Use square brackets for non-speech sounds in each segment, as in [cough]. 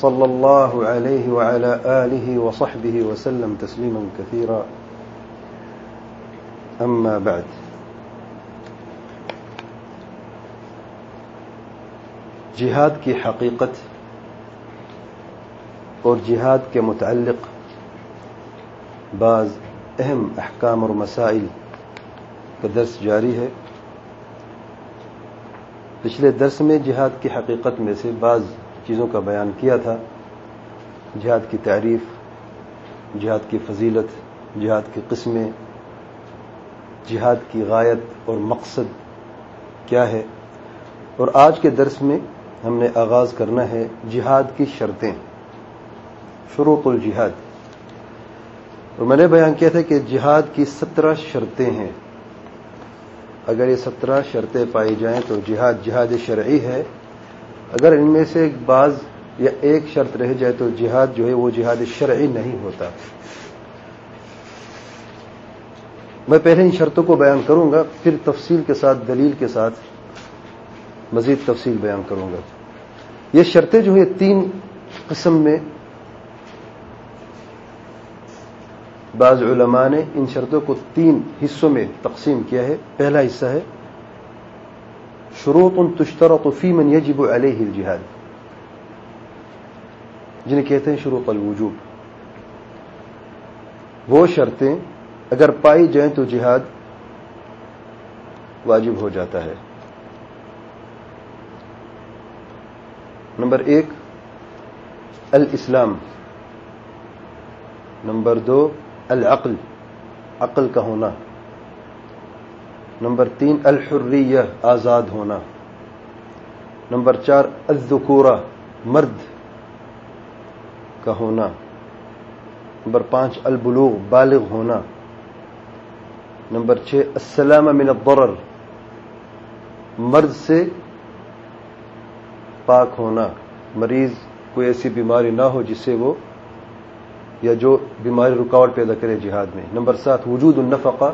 صلى الله عليه وعلى آله وصحبه وسلم تسليما كثيرا. أما بعد. جہاد کی حقیقت اور جہاد کے متعلق بعض اہم احکام اور مسائل کا درس جاری ہے۔ پچھلے درس میں جہاد کی حقیقت میں سے بعض چیزوں کا بیان کیا تھا۔ جہاد کی تعریف، جہاد کی فضیلت، جہاد کی قسمیں، جہاد کی غایت اور مقصد کیا ہے۔ اور آج کے درس میں ہم نے آغاز کرنا ہے جہاد کی شرطیں۔ شروط الجہاد۔ اور میں نے بیان کیا تھا کہ جہاد کی سترہ شرطیں ہیں۔ اگر یہ سترہ شرطیں پائی جائیں تو جہاد جہاد شرعی ہے۔ اگر ان میں سے ایک بعض یا ایک شرط رہ جائے تو جہاد جو ہے وہ جہاد شرعی نہیں ہوتا۔ میں پہلے ان شرطوں کو بیان کروں گا، پھر تفصیل کے ساتھ، دلیل کے ساتھ مزید تفصیل بیان کروں گا۔ یہ شرطیں جو ہیں تین قسم میں بعض علماء نے ان شرطوں کو تین حصوں میں تقسیم کیا ہے۔ پہلا حصہ ہے شروط تشترط فی من یجب علیہ الجہاد۔ جنہیں کہتے ہیں شروط الوجوب۔ وہ شرطیں اگر پائی جائیں تو جہاد واجب ہو جاتا ہے۔ نمبر ایک، الاسلام۔ نمبر دو، العقل۔ عقل کا ہونا۔ نمبر تین، الحریہ، آزاد ہونا. نمبر چار، الذکورہ، مرد کا ہونا. نمبر پانچ، البلوغ، بالغ ہونا. نمبر چھ، السلام من الضرر، مرد سے پاک ہونا. مریض کوئی ایسی بیماری نہ ہو جس سے وہ یا جو بیماری رکاوٹ پیدا کرے جہاد میں. نمبر سات، وجود النفقہ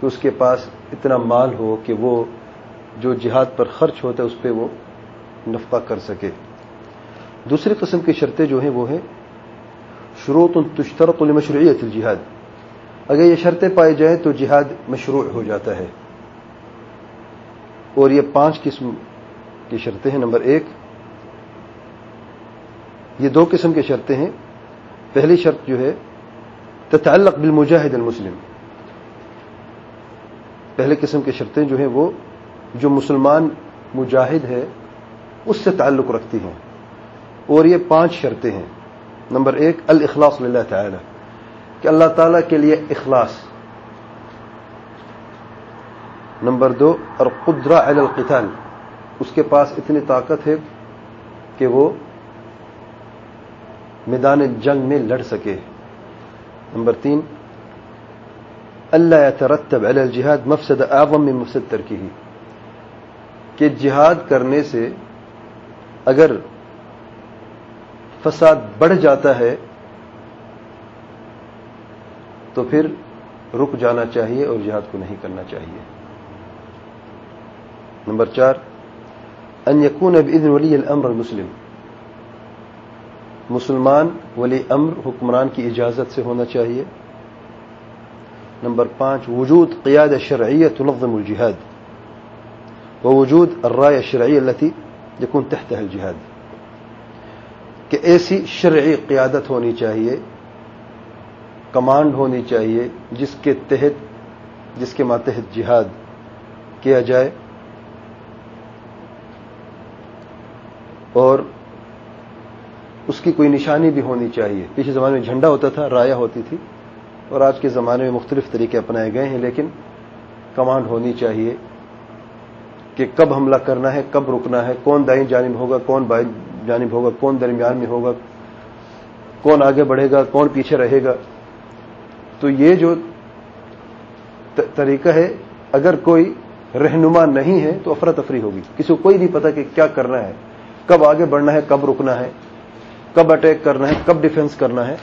کہ اس کے پاس اتنا مال ہو کہ وہ جو جہاد پر خرچ ہوتا ہے اس پہ وہ نفقہ کر سکے۔ دوسری قسم کی شرطیں جو ہیں وہ ہیں، شروط تشترط لمشروعیت الجہاد۔ اگر یہ شرطیں پائی جائیں تو جہاد مشروع ہو جاتا ہے۔ اور یہ پانچ قسم کی شرطیں ہیں۔ نمبر ایک، یہ دو قسم کی شرطیں ہیں۔ پہلی شرط جو ہے، تتعلق بالمجاہد المسلم۔ پہلے قسم کی شرطیں جو ہیں وہ جو مسلمان مجاہد ہے اس سے تعلق رکھتی ہیں۔ اور یہ پانچ شرطیں ہیں۔ نمبر ایک الاخلاص للہ تعالی، کہ اللہ تعالی کے لیے اخلاص۔ نمبر دو اور قدرہ القتال، اس کے پاس اتنی طاقت ہے کہ وہ میدان جنگ میں لڑ سکے۔ نمبر تین اللہ يترتب على الجهاد مفسد اعظم من مفسد ترکی کہ جہاد کرنے سے اگر فساد بڑھ جاتا ہے، تو پھر رک جانا چاہیے اور جہاد کو نہیں کرنا چاہیے۔ نمبر چار، ان يكون باذن ولی الامر المسلم۔ مسلمان ولی امر حکمران کی اجازت سے ہونا چاہیے۔ نمبر پانچ، وجود قیاد شرعیہ تنظم الجہاد، ووجود الرائے شرعی التي يكون تحتها الجہاد۔ کہ ایسی شرعی قیادت ہونی چاہیے، کمانڈ ہونی چاہیے، جس کے تحت، جس کے ماتحت جہاد کیا جائے۔ اور اس کی کوئی نشانی بھی ہونی چاہیے۔ پچھلے زمانے میں جھنڈا ہوتا تھا رایا ہوتی تھی۔ اور آج کے زمانے میں مختلف طریقے اپنائے گئے ہیں، لیکن کمانڈ ہونی چاہیے کہ کب حملہ کرنا ہے، کب رکنا ہے، کون دائیں جانب ہوگا، کون بائیں جانب ہوگا، کون درمیان میں ہوگا، کون آگے بڑھے گا، کون پیچھے رہے گا۔ تو یہ جو طریقہ ہے، اگر کوئی رہنما نہیں ہے تو افراتفری ہوگی۔ کسی کو کوئی نہیں پتا کہ کیا کرنا ہے، کب آگے بڑھنا ہے، کب رکنا ہے، کب اٹیک کرنا ہے، کب ڈیفنس کرنا ہے۔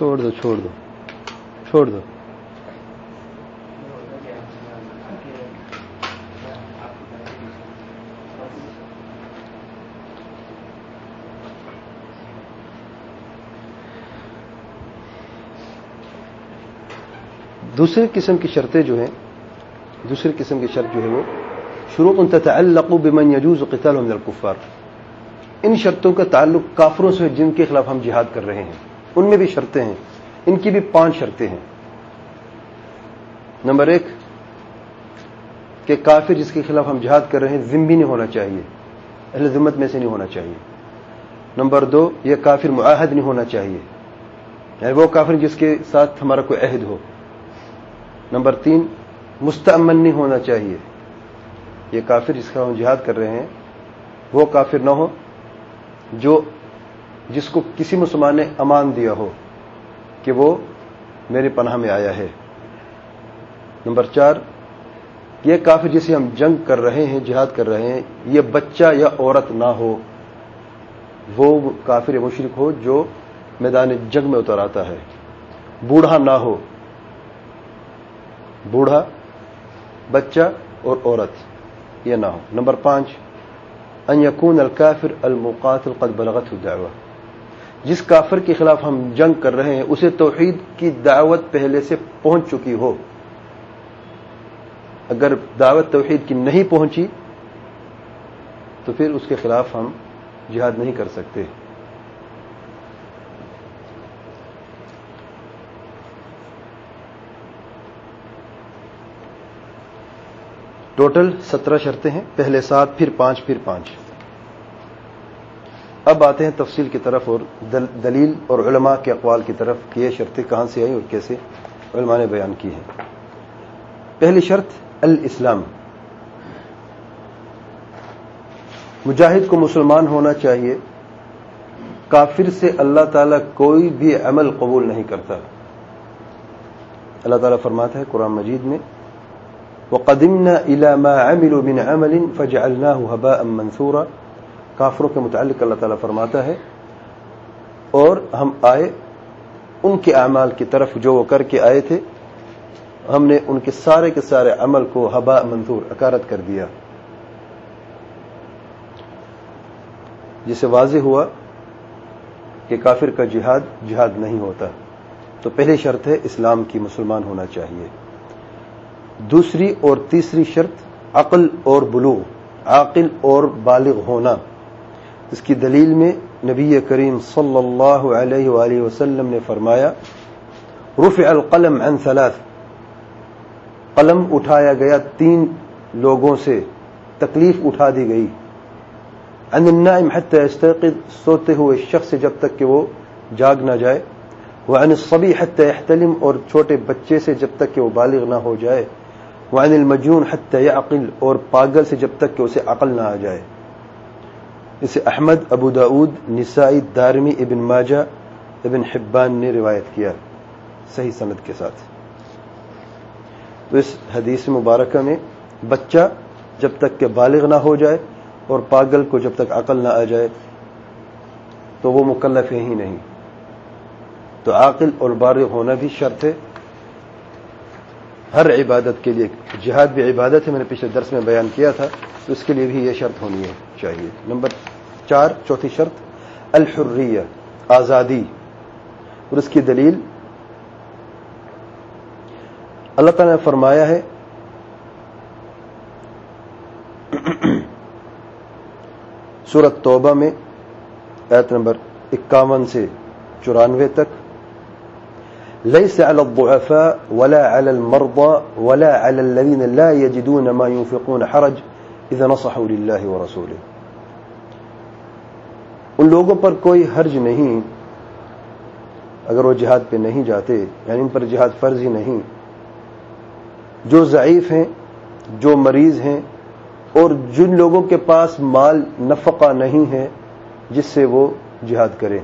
چھوڑ دو چھوڑ دو چھوڑ دو۔ دوسری قسم کی شرطیں جو ہیں، دوسری قسم کی شرط جو ہے وہ، شروع تتعلق بمن يجوز قتال من الكفار۔ ان شرطوں کا تعلق کافروں سے جن کے خلاف ہم جہاد کر رہے ہیں۔ ان میں بھی شرطیں ہیں۔ ان کی بھی پانچ شرطیں ہیں۔ نمبر ایک، کہ کافر جس کے خلاف ہم جہاد کر رہے ہیں ذمبی نہیں ہونا چاہیے۔ اہل ذمت میں سے نہیں ہونا چاہیے۔ نمبر دو، یہ کافر معاہد نہیں ہونا چاہیے۔ یعنی وہ کافر جس کے ساتھ ہمارا کوئی عہد ہو۔ نمبر تین مستعمن نہیں ہونا چاہیے۔ یہ کافر جس کا ہم جہاد کر رہے ہیں، وہ کافر نہ ہو، جو جس کو کسی مسلمان نے امان دیا ہو کہ وہ میرے پناہ میں آیا ہے۔ نمبر چار، یہ کافر جسے ہم جنگ کر رہے ہیں، جہاد کر رہے ہیں، یہ بچہ یا عورت نہ ہو، وہ کافر مشرق ہو جو میدان جنگ میں اتر آتا ہے۔ بوڑھا نہ ہو۔ بوڑھا، بچہ اور عورت، یہ نہ ہو۔ نمبر پانچ، ان یکون الکافر المقاتل قد بلغت الدعوہ جس کافر کے خلاف ہم جنگ کر رہے ہیں، اسے توحید کی دعوت پہلے سے پہنچ چکی ہو۔ اگر دعوت توحید کی نہیں پہنچی، تو پھر اس کے خلاف ہم جہاد نہیں کر سکتے۔ ٹوٹل سترہ شرطیں ہیں، پہلے سات، پھر پانچ پھر پانچ۔ اب آتے ہیں تفصیل کی طرف اور دلیل اور علماء کے اقوال کی طرف کہ یہ شرطیں کہاں سے آئیں اور کیسے علماء نے بیان کی ہیں۔ پہلی شرط، الاسلام۔ مجاہد کو مسلمان ہونا چاہیے۔ کافر سے اللہ تعالیٰ کوئی بھی عمل قبول نہیں کرتا۔ اللہ تعالیٰ فرماتا ہے قرآن مجید میں، وقدمنا الى ما عملوا من عمل فجعلناه هباء منثورا۔ کافروں کے متعلق اللہ تعالیٰ فرماتا ہے، اور ہم آئے ان کے اعمال کی طرف جو وہ کر کے آئے تھے، ہم نے ان کے سارے کے سارے عمل کو ہبا منظور، اکارت کر دیا۔ جسے واضح ہوا کہ کافر کا جہاد جہاد نہیں ہوتا۔ تو پہلی شرط ہے اسلام کی مسلمان ہونا چاہیے۔ دوسری اور تیسری شرط، عقل اور بلو عاقل اور بالغ ہونا۔ اس کی دلیل میں نبی کریم صلی اللہ علیہ وآلہ وسلم نے فرمایا، رفع القلم عن ثلاث۔ قلم اٹھایا گیا تین لوگوں سے، تکلیف اٹھا دی گئی۔ عن النائم حتى يستيقظ، سوتے ہوئے شخص جب تک کہ وہ جاگ نہ جائے۔ وعن الصبي حتى يحتلم، اور چھوٹے بچے سے جب تک کہ وہ بالغ نہ ہو جائے۔ وعن المجنون حتى يعقل، اور پاگل سے جب تک کہ اسے عقل نہ آ جائے۔ اسے احمد، ابو داود نسائی، دارمی، ابن ماجہ، ابن حبان نے روایت کیا صحیح سند کے ساتھ۔ تو اس حدیث مبارکہ میں بچہ جب تک کہ بالغ نہ ہو جائے اور پاگل کو جب تک عقل نہ آ جائے تو وہ مکلف ہے ہی نہیں۔ تو عاقل اور بالغ ہونا بھی شرط ہے۔ ہر عبادت کے لیے جہاد بھی عبادت ہے، میں نے پچھلے درس میں بیان کیا تھا، تو اس کے لیے بھی یہ شرط ہونی ہے۔ چاہیے۔ نمبر چار، چوتھی شرط، الحریہ، آزادی۔ اور اس کی دلیل، اللہ تعالی نے فرمایا ہے سورت توبہ میں ایت نمبر اکاون سے چورانوے تک، ليس على الضعفاء ولا على المرضى ولا على الذين لا يجدون ما ينفقون حرج إذا نصحوا لله ورسوله۔ ان لوگوں پر کوئی حرج نہیں اگر وہ جہاد پہ نہیں جاتے یعنی ان پر جہاد فرض ہی نہیں۔ جو ضعیف ہیں، جو مریض ہیں، اور جن لوگوں کے پاس مال نفقہ نہیں ہے، جس سے وہ جہاد کرے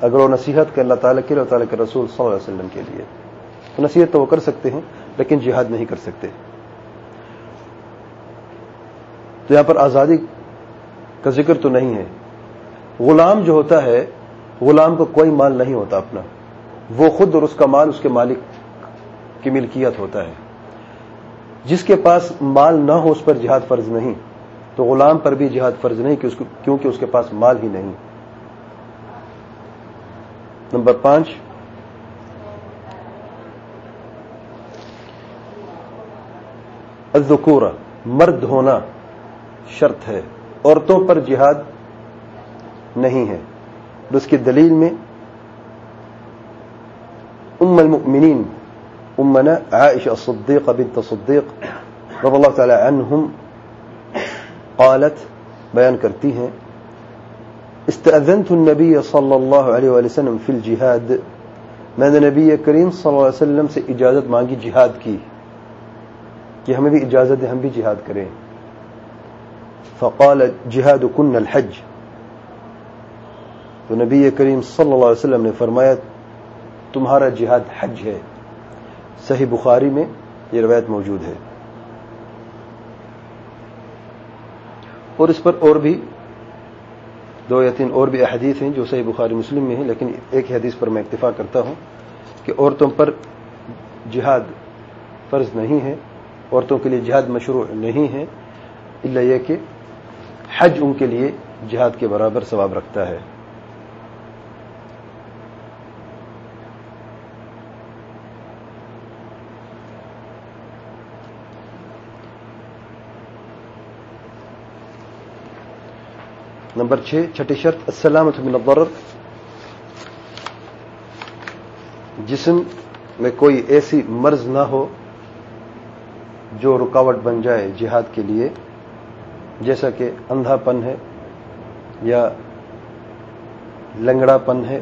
اگر وہ نصیحت کے اللہ تعالیٰ کے اللہ تعالیٰ کے رسول صلی اللہ علیہ وسلم کے لیے۔ تو نصیحت تو وہ کر سکتے ہیں، لیکن جہاد نہیں کر سکتے۔ تو یہاں پر آزادی کا ذکر تو نہیں ہے۔ غلام جو ہوتا ہے، غلام کو کوئی مال نہیں ہوتا اپنا۔ وہ خود اور اس کا مال، اس کے مالک کی ملکیت ہوتا ہے۔ جس کے پاس مال نہ ہو، اس پر جہاد فرض نہیں۔ تو غلام پر بھی جہاد فرض نہیں کیونکہ اس کے پاس مال ہی نہیں۔ نمبر پانچ۔ الذکورہ، مرد ہونا شرط ہے۔ عورتوں پر جہاد نہیں ہے۔ اس کی دلیل میں ام المؤمنین، امنا عائشہ الصدیقہ بنت صدیق رضی اللہ تعالی عنہم قالت، بیان کرتی ہیں، استأذنت النبی صلی اللہ علیہ وآلہ وسلم فی الجہاد۔ میں نے نبی کریم صلی اللہ علیہ وسلم سے اجازت مانگی، جہاد کی۔ کہ ہمیں بھی اجازت دے ہم بھی جہاد کریں۔ فقال جہاد کن الحج. تو نبی کریم صلی اللہ علیہ وسلم نے فرمایا، تمہارا جہاد حج ہے۔ صحیح بخاری میں یہ روایت موجود ہے۔ اور اس پر اور بھی دو یا تین اور بھی احادیث ہیں جو صحیح بخاری مسلم میں ہیں، لیکن ایک حدیث پر میں اکتفا کرتا ہوں کہ عورتوں پر جہاد فرض نہیں ہے، عورتوں کے لیے جہاد مشروع نہیں ہے اللہ یہ کہ حج ان کے لیے جہاد کے برابر ثواب رکھتا ہے۔ نمبر چھ، چھٹی شرط السلامت من الضرر۔ جسم میں کوئی ایسی مرض نہ ہو جو رکاوٹ بن جائے جہاد کے لیے۔ جیسا کہ اندھا پن ہے یا لنگڑا پن ہے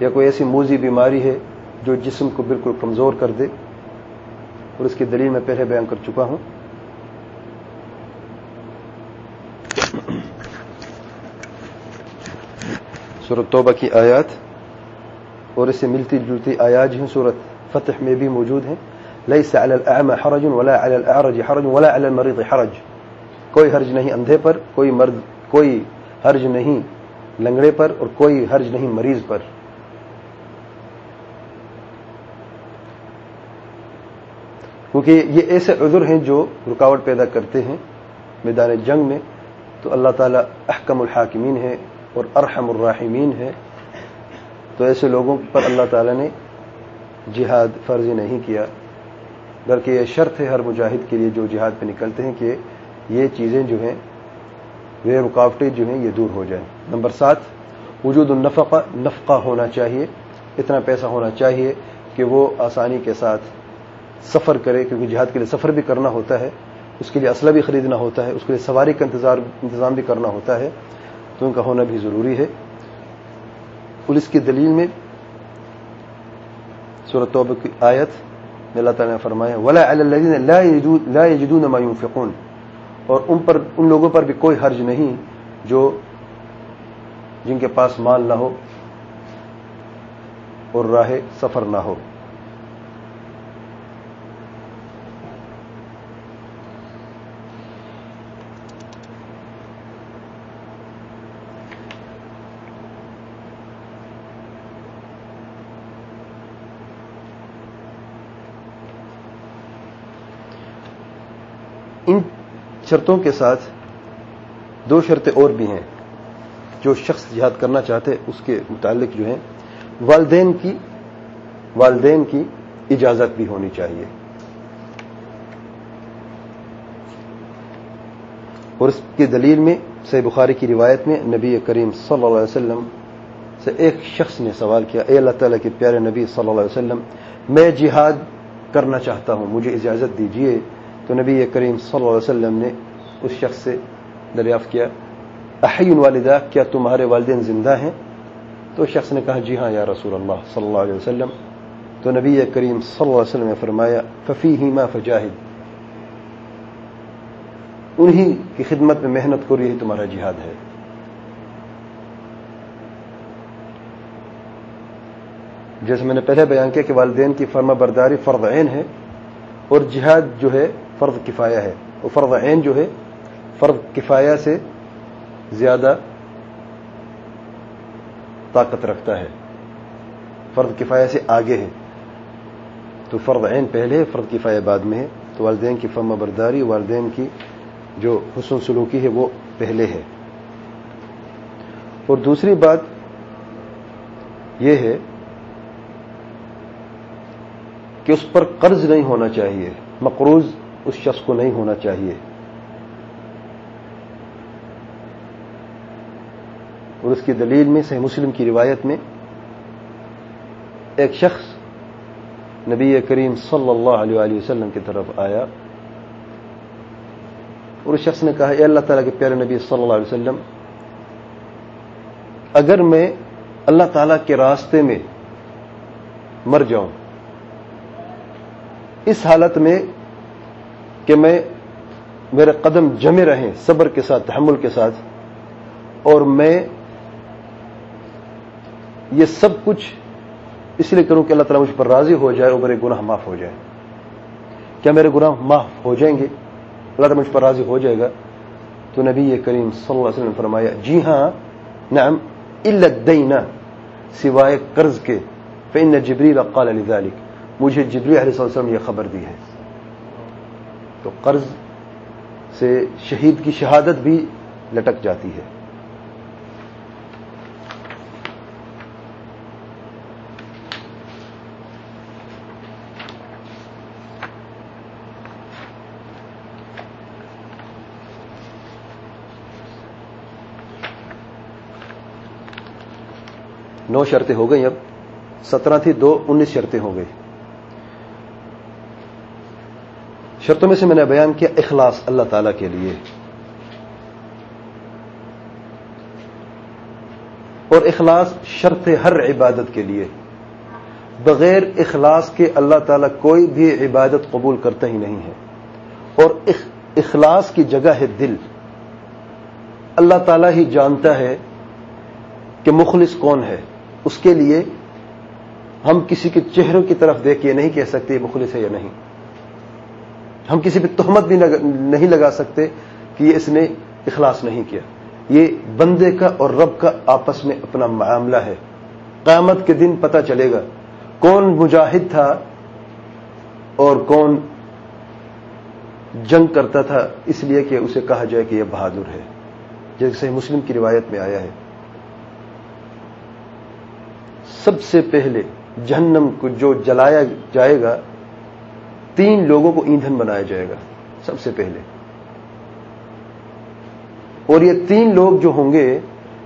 یا کوئی ایسی موزی بیماری ہے جو جسم کو بالکل کمزور کر دے، اور اس کی دلیل میں پہلے بیان کر چکا ہوں۔ صورت توبہ کی آیات، اور اس سے ملتی جلتی آیات ہیں صورت فتح میں بھی موجود ہیں۔ ليس على حرج ولا على الأعرج حرج ولا على المريض حرج۔ کوئی حرج نہیں اندھے پر، کوئی مرد، کوئی حرج نہیں لنگڑے پر اور کوئی حرج نہیں مریض پر۔ کیونکہ یہ ایسے عذر ہیں جو رکاوٹ پیدا کرتے ہیں میدان جنگ میں، تو اللہ تعالی احکم الحاکمین ہے اور ارحم الراحمین ہے۔ تو ایسے لوگوں پر اللہ تعالی نے جہاد فرضی نہیں کیا۔ بلکہ یہ شرط ہے ہر مجاہد کے لیے جو جہاد پہ نکلتے ہیں کہ یہ چیزیں جو ہیں وہ رکاوٹیں جو ہیں، یہ دور ہو جائیں۔ نمبر سات، وجود النفقہ، نفقہ ہونا چاہیے۔ اتنا پیسہ ہونا چاہیے کہ وہ آسانی کے ساتھ سفر کرے، کیونکہ جہاد کے لیے سفر بھی کرنا ہوتا ہے۔ اس کے لیے اسلحہ بھی خریدنا ہوتا ہے۔ اس کے لیے سواری کا انتظار، انتظام بھی کرنا ہوتا ہے۔ تو ان کا ہونا بھی ضروری ہے۔ پولیس کی دلیل میں صورت توبہ کی آیت اللہ تعالیٰ نے فرمایا، ولا لا يجدون ما ينفقون۔ اور ان پر، ان لوگوں پر بھی کوئی حرج نہیں جو جن کے پاس مال نہ ہو اور راہ سفر نہ ہو ان شرطوں کے ساتھ دو شرطیں اور بھی ہیں جو شخص جہاد کرنا چاہتے اس کے متعلق جو ہیں، والدین کی والدین کی اجازت بھی ہونی چاہیے۔ اور اس کی دلیل میں سی بخاری کی روایت میں، نبی کریم صلی اللہ علیہ وسلم سے ایک شخص نے سوال کیا، اے اللہ تعالیٰ کے پیارے نبی صلی اللہ علیہ وسلم، میں جہاد کرنا چاہتا ہوں، مجھے اجازت دیجیے تو نبی کریم صلی اللہ علیہ وسلم نے اس شخص سے دریافت کیا احی والدہ کیا تمہارے والدین زندہ ہیں؟ تو شخص نے کہا جی ہاں یا رسول اللہ صلی اللہ علیہ وسلم. تو نبی کریم صلی اللہ علیہ وسلم نے فرمایا ففی ہی ما فجاہد. انہی کی خدمت میں محنت کرو یہی تمہارا جہاد ہے۔ جیسے میں نے پہلے بیان کیا کہ والدین کی فرما برداری فرض عین ہے اور جہاد جو ہے فرض کفایہ ہے۔ وہ فرض عین جو ہے، فرض کفایہ سے زیادہ طاقت رکھتا ہے۔ فرض کفایہ سے آگے ہے۔ تو فرض عین پہلے ہے فرض کفایہ بعد میں ہے۔ تو والدین کی فرما برداری، والدین کی جو حسن سلوکی ہے، وہ پہلے ہے۔ اور دوسری بات یہ ہے کہ اس پر قرض نہیں ہونا چاہیے۔ مقروض اس شخص کو نہیں ہونا چاہیے۔ اور اس کی دلیل میں صحیح مسلم کی روایت میں ایک شخص نبی کریم صلی اللہ علیہ وسلم کی طرف آیا اور اس شخص نے کہا، اے اللہ تعالیٰ کے پیارے نبی صلی اللہ علیہ وسلم، اگر میں اللہ تعالیٰ کے راستے میں مر جاؤں، اس حالت میں کہ میں میرے قدم جمے رہیں صبر کے ساتھ، تحمل کے ساتھ، اور میں یہ سب کچھ اس لیے کروں کہ اللہ تعالیٰ مجھ پر راضی ہو جائے اور میرے گناہ معاف ہو جائے۔ کیا میرے گناہ معاف ہو جائیں گے؟ اللہ تعالیٰ مجھ پر راضی ہو جائے گا۔ تو نبی کریم صلی اللہ علیہ وسلم نے فرمایا جی ہاں نعم، الا سوائے قرض کے۔ فإن جبریل قال لذلك۔ مجھے جبری علیہ السلام نے یہ خبر دی ہے۔ تو قرض سے شہید کی شہادت بھی لٹک جاتی ہے۔ نو شرطیں ہو گئی اب۔ سترہ تھی، دو، انیس شرطیں ہو گئی شرطوں میں سے میں نے بیان کیا اخلاص اللہ تعالی کے لیے۔ اور اخلاص شرط ہر عبادت کے لیے۔ بغیر اخلاص کے اللہ تعالیٰ کوئی بھی عبادت قبول کرتا ہی نہیں ہے۔ اور اخلاص کی جگہ ہے دل۔ اللہ تعالیٰ ہی جانتا ہے کہ مخلص کون ہے۔ اس کے لیے ہم کسی کے چہروں کی طرف دیکھ کے نہیں کہہ سکتے مخلص ہے یا نہیں۔ ہم کسی پہ تہمت بھی نہیں لگا سکتے کہ یہ اس نے اخلاص نہیں کیا۔ یہ بندے کا اور رب کا آپس میں اپنا معاملہ ہے۔ قیامت کے دن پتہ چلے گا کون مجاہد تھا اور کون جنگ کرتا تھا، اس لیے کہ اسے کہا جائے کہ یہ بہادر ہے۔ جیسے مسلم کی روایت میں آیا ہے۔ سب سے پہلے جہنم کو جو جلایا جائے گا تین لوگوں کو ایندھن بنایا جائے گا، سب سے پہلے۔ اور یہ تین لوگ جو ہوں گے،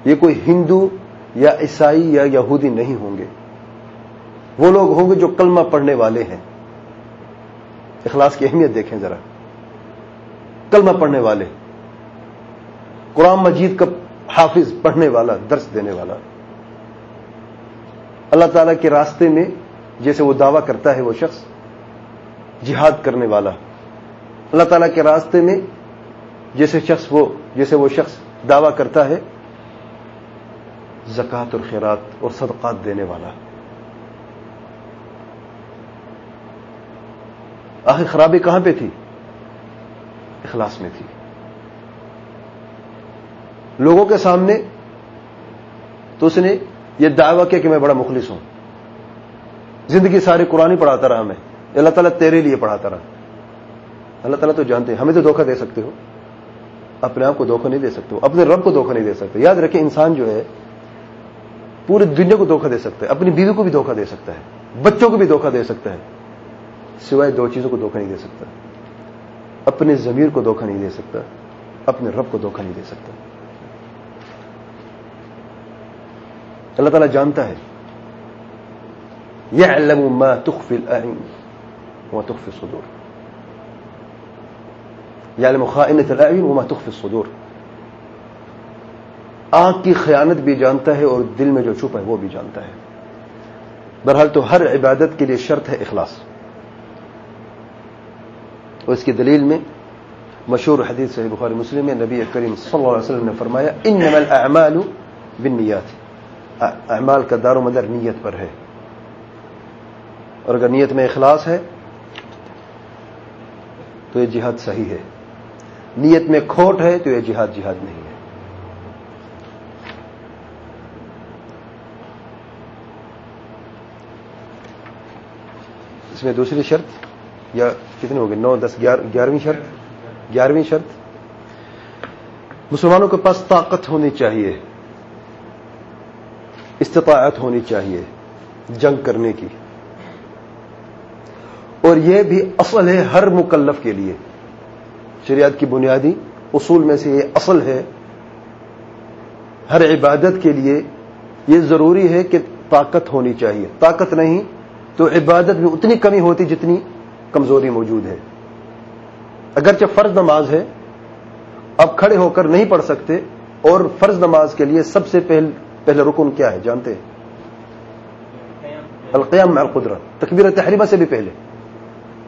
یہ کوئی ہندو یا عیسائی یا یہودی نہیں ہوں گے۔ وہ لوگ ہوں گے جو کلمہ پڑھنے والے ہیں۔ اخلاص کی اہمیت دیکھیں ذرا۔ کلمہ پڑھنے والے۔ قرآن مجید کا حافظ پڑھنے والا، درس دینے والا۔ اللہ تعالیٰ کے راستے میں جیسے وہ دعویٰ کرتا ہے وہ شخص جہاد کرنے والا۔ اللہ تعالیٰ کے راستے میں جیسے شخص وہ، جیسے وہ شخص دعویٰ کرتا ہے، زکوٰۃ اور خیرات اور صدقات دینے والا۔ آخر خرابی کہاں پہ تھی؟ اخلاص میں تھی۔ لوگوں کے سامنے تو اس نے یہ دعویٰ کیا کہ میں بڑا مخلص ہوں۔ زندگی ساری قرآن ہی پڑھاتا رہا میں۔ اللہ تعالیٰ تیرے لیے پڑھاتا رہا۔ اللہ تعالیٰ تو جانتے ہیں، ہمیں تو دھوکہ دے سکتے ہو۔ اپنے آپ کو دھوکہ نہیں دے سکتے ہو، اپنے رب کو دھوکہ نہیں دے سکتے۔ یاد رکھیں، انسان جو ہے پوری دنیا کو دھوکہ دے سکتا ہے، اپنی بیوی کو بھی دھوکہ دے سکتا ہے، بچوں کو بھی دھوکہ دے سکتا ہے، سوائے دو چیزوں کو دھوکہ نہیں دے سکتا۔ اپنے ضمیر کو دھوکہ نہیں دے سکتا، اپنے رب کو دھوکہ نہیں دے سکتا۔ اللہ تعالیٰ جانتا ہے يعلم ما تخفي الأعين وما تخفي الصدور. يعلم خائنة الأعين وما تخفي الصدور. آنکھ کی خیانت بھی جانتا ہے اور دل میں جو چھپا ہے وہ بھی جانتا ہے. بہرحال تو ہر عبادت کے لیے شرط ہے اخلاص. اور اس کی دلیل میں مشہور حدیث صحیح بخاری مسلم میں نبی کریم صلی اللہ علیہ وسلم نے فرمایا، انما الاعمال بالنیات. اعمال کا دار و مدر نیت پر ہے. اور اگر نیت میں اخلاص ہے تو یہ جہاد صحیح ہے۔ نیت میں کھوٹ ہے تو یہ جہاد جہاد نہیں ہے۔ اس میں دوسری شرط یا کتنے ہو گئے نو، دس گیارہویں شرط؟ گیارہویں شرط؟ مسلمانوں کے پاس طاقت ہونی چاہیے۔ استطاعت ہونی چاہیے جنگ کرنے کی۔ اور یہ بھی اصل ہے ہر مکلف کے لیے۔ شریعت کی بنیادی اصول میں سے یہ اصل ہے۔ ہر عبادت کے لیے یہ ضروری ہے کہ طاقت ہونی چاہیے۔ طاقت نہیں تو عبادت میں اتنی کمی ہوتی جتنی کمزوری موجود ہے۔ اگرچہ فرض نماز ہے، اب کھڑے ہو کر نہیں پڑھ سکتے اور فرض نماز کے لیے سب سے پہل پہلے رکن کیا ہے؟ جانتے ہیں؟ القیام مع القدرت، تکبیر تحریمہ سے بھی پہلے۔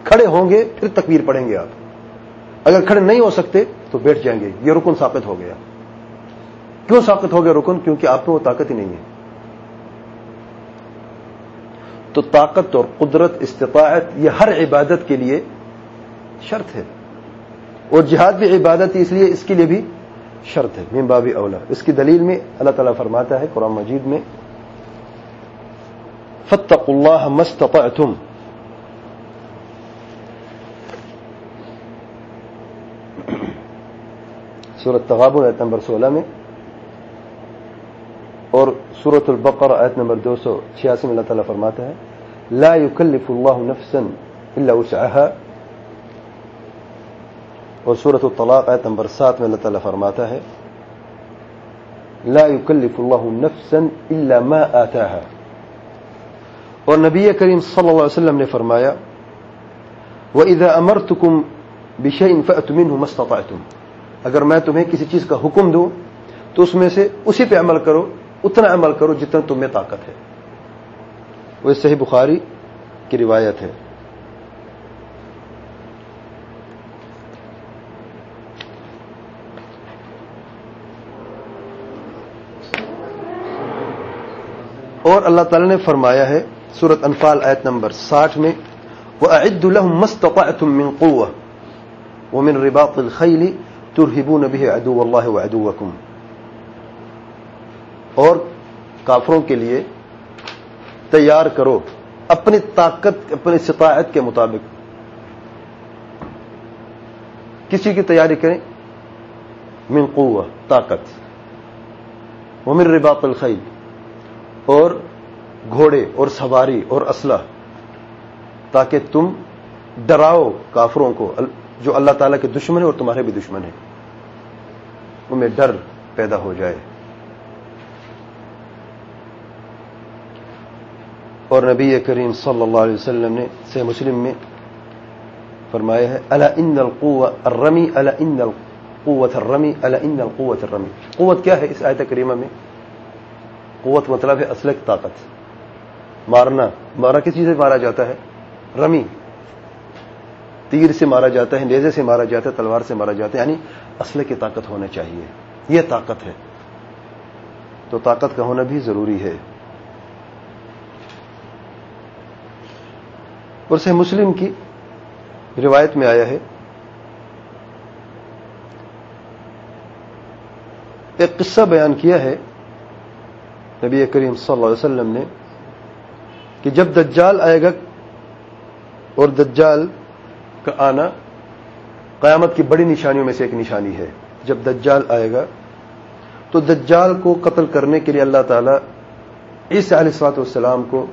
کھڑے ہوں گے، پھر تکبیر پڑھیں گے آپ۔ اگر کھڑے نہیں ہو سکتے، تو بیٹھ جائیں گے۔ یہ رکن ثابت ہو گیا۔ کیوں ثابت ہو گیا رکن؟ کیونکہ آپ میں وہ طاقت ہی نہیں ہے۔ تو طاقت اور قدرت، استطاعت، یہ ہر عبادت کے لیے شرط ہے۔ اور جہاد بھی عبادت اس لیے اس کے لیے بھی شرط ہے۔ میم بابی اولا اس کی دلیل میں اللہ تعالیٰ فرماتا ہے قرآن مجید میں فتق اللہ مستطعتم سورت تغابن آیت نمبر سولہ میں اور سورت البقر آیت نمبر دو سو چھیاسی میں اللہ تعالیٰ فرماتا ہے، لا يكلف الله نفسا الا وسعها اور سورت الطلاق، آیت نمبر سات میں اللہ تعالیٰ فرماتا ہے، لا يكلف الله نفسا الا ما آتاها اور نبی کریم صلی اللہ علیہ وسلم نے فرمایا، وَإِذَا أَمَرْتُكُمْ بِشَيْءٍ فَأْتُ مِنْهُ مَسْتَطَعْتُمْ اگر میں تمہیں کسی چیز کا حکم دوں، تو اس میں سے اسی پہ عمل کرو، اتنا عمل کرو جتنا تمہیں طاقت ہے۔ وہ صحیح بخاری کی روایت ہے۔ اور اللہ تعالی نے فرمایا ہے سورت انفال آیت نمبر ساٹھ میں وہ عد الحم مست من قوة ومن رباط الخيل ترهبون به عدو الله وعدوكم اور کافروں کے لیے تیار کرو اپنی طاقت، اپنی استطاعت کے مطابق۔ کسی کی تیاری کریں من قوہ طاقت۔ ومن رباط الخیل۔ اور گھوڑے اور سواری اور اسلحہ۔ تاکہ تم ڈراؤ کافروں کو، جو اللہ تعالیٰ کے دشمن ہیں اور تمہارے بھی دشمن ہیں۔ ان میں ڈر پیدا ہو جائے۔ اور نبی کریم صلی اللہ علیہ وسلم نے سے مسلم میں فرمایا ہے اللہ ان الرمی اللہ ان القوت الرمی اللہ ان القوت الرمی۔ قوت کیا ہے اس آیت کریمہ میں؟ قوت مطلب ہے اسلق طاقت۔ مارنا مارا کس چیز سے مارا جاتا ہے؟ رمی۔ تیر سے مارا جاتا ہے، نیزے سے مارا جاتا ہے، تلوار سے مارا جاتا ہے یعنی اسلح کی طاقت ہونا چاہیے۔ یہ طاقت ہے۔ تو طاقت کا ہونا بھی ضروری ہے۔ اور سے مسلم کی روایت میں آیا ہے۔ ایک قصہ بیان کیا ہے۔ نبی کریم صلی اللہ علیہ وسلم نے کہ جب دجال آئے گا اور دجال کا آنا قیامت کی بڑی نشانیوں میں سے ایک نشانی ہے۔ جب دجال آئے گا، تو دجال کو قتل کرنے کے لیے اللہ تعالی اس علیہ السلاط والسلام کو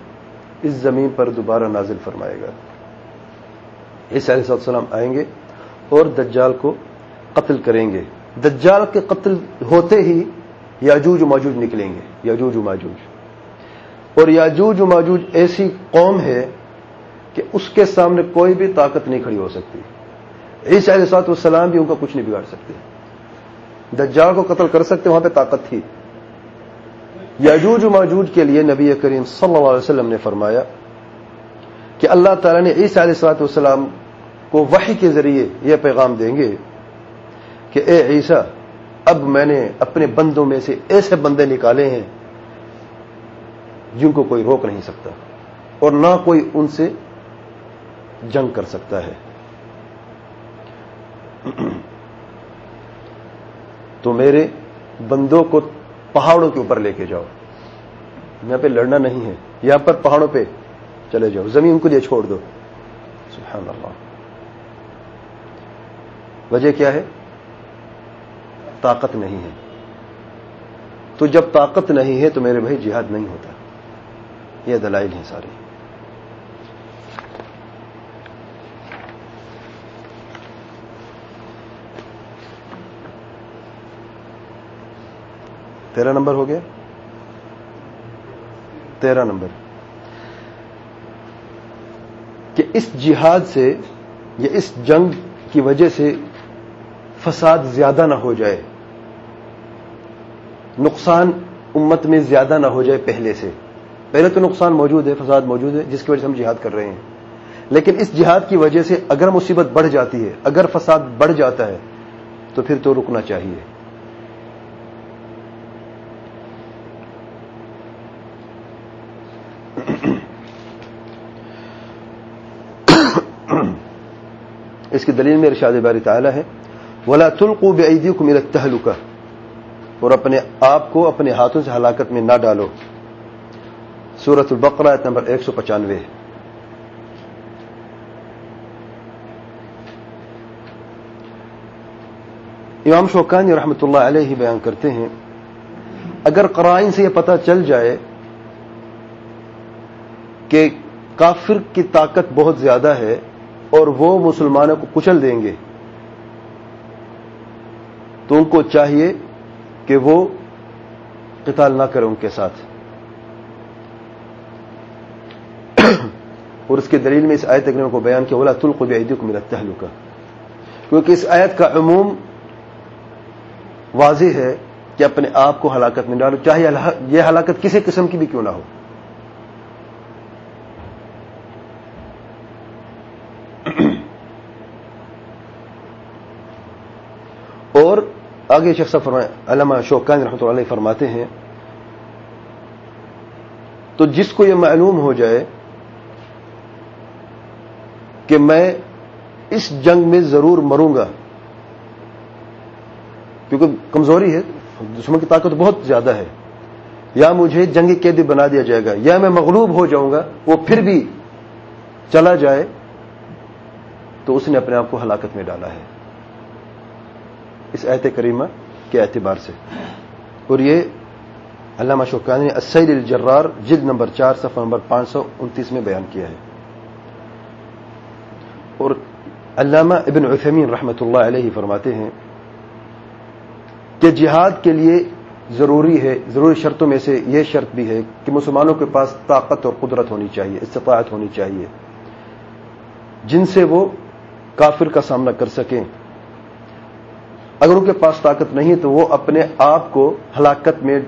اس زمین پر دوبارہ نازل فرمائے گا۔ اس علیہ السلام آئیں گے اور دجال کو قتل کریں گے۔ دجال کے قتل ہوتے ہی یاجوج و ماجوج نکلیں گے۔ یاجوج و ماجوج۔ اور یاجوج و ماجوج ایسی قوم ہے کہ اس کے سامنے کوئی بھی طاقت نہیں کھڑی ہو سکتی۔ عیسی علیہ سات والسلام بھی ان کا کچھ نہیں بگاڑ سکتے۔ دجال کو قتل کر سکتے، وہاں پہ طاقت تھی۔ یاجوج و ماجوج کے لیے نبی کریم صلی اللہ علیہ وسلم نے فرمایا کہ اللہ تعالیٰ نے عیسی علیہ السلاۃ والسلام کو وحی کے ذریعے یہ پیغام دیں گے کہ اے عیسیٰ، اب میں نے اپنے بندوں میں سے ایسے بندے نکالے ہیں جن کو کوئی روک نہیں سکتا اور نہ کوئی ان سے جنگ کر سکتا ہے۔ تو میرے بندوں کو پہاڑوں کے اوپر لے کے جاؤ۔ یہاں پہ لڑنا نہیں ہے۔ یہاں پر پہاڑوں پہ چلے جاؤ۔ زمین کو لیے چھوڑ دو۔ سبحان اللہ۔ وجہ کیا ہے؟ طاقت نہیں ہے۔ تو جب طاقت نہیں ہے تو میرے بھائی جہاد نہیں ہوتا۔ یہ دلائل ہیں سارے۔ تیرہ نمبر ہو گیا؟ تیرہ نمبر۔ کہ اس جہاد سے یا اس جنگ کی وجہ سے فساد زیادہ نہ ہو جائے، نقصان امت میں زیادہ نہ ہو جائے پہلے سے۔ پہلے تو نقصان موجود ہے، فساد موجود ہے، جس کی وجہ سے ہم جہاد کر رہے ہیں۔ لیکن اس جہاد کی وجہ سے اگر مصیبت بڑھ جاتی ہے، اگر فساد بڑھ جاتا ہے، تو پھر تو رکنا چاہیے۔ اس کی دلیل میں ارشاد باری تعالی ہے۔ ولا تلقوا بايديكم الى التهلكه اور اپنے آپ کو اپنے ہاتھوں سے ہلاکت میں نہ ڈالو۔ سورت البقرہ نمبر ایک سو پچانوے۔ امام شوکانی رحمۃ اللہ علیہ بیان کرتے ہیں، اگر قرائن سے یہ پتہ چل جائے کہ کافر کی طاقت بہت زیادہ ہے اور وہ مسلمانوں کو کچل دیں گے۔ تو ان کو چاہیے کہ وہ قتال نہ کریں ان کے ساتھ۔ اور اس کے دلیل میں اس آیت اگرم کو بیان کیا بولا تلق عیدی کو میرا کا کیونکہ اس آیت کا عموم واضح ہے کہ اپنے آپ کو ہلاکت میں ڈالو، چاہے یہ ہلاکت کسی قسم کی بھی کیوں نہ ہو اور آگے شخص فرمائے علامہ شوقان رحمۃ اللہ علیہ فرماتے ہیں، تو جس کو یہ معلوم ہو جائے کہ میں اس جنگ میں ضرور مروں گا، کیونکہ کمزوری ہے دشمن کی طاقت بہت زیادہ ہے، یا مجھے جنگ قیدی بنا دیا جائے گا، یا میں مغلوب ہو جاؤں گا، وہ پھر بھی چلا جائے، تو اس نے اپنے آپ کو ہلاکت میں ڈالا ہے۔ اس ایت کریمہ کے اعتبار سے۔ اور یہ علامہ شوقانی نے اسید الجرار جلد نمبر چار، صفحہ نمبر پانچ سو انتیس میں بیان کیا ہے۔ اور علامہ ابن عثمین رحمۃ اللہ علیہ فرماتے ہیں کہ جہاد کے لیے ضروری ہے، ضروری شرطوں میں سے یہ شرط بھی ہے کہ مسلمانوں کے پاس طاقت اور قدرت ہونی چاہیے، استطاعت ہونی چاہیے۔ جن سے وہ کافر کا سامنا کر سکیں۔ اگر ان کے پاس طاقت نہیں تو وہ اپنے آپ کو ہلاکت میں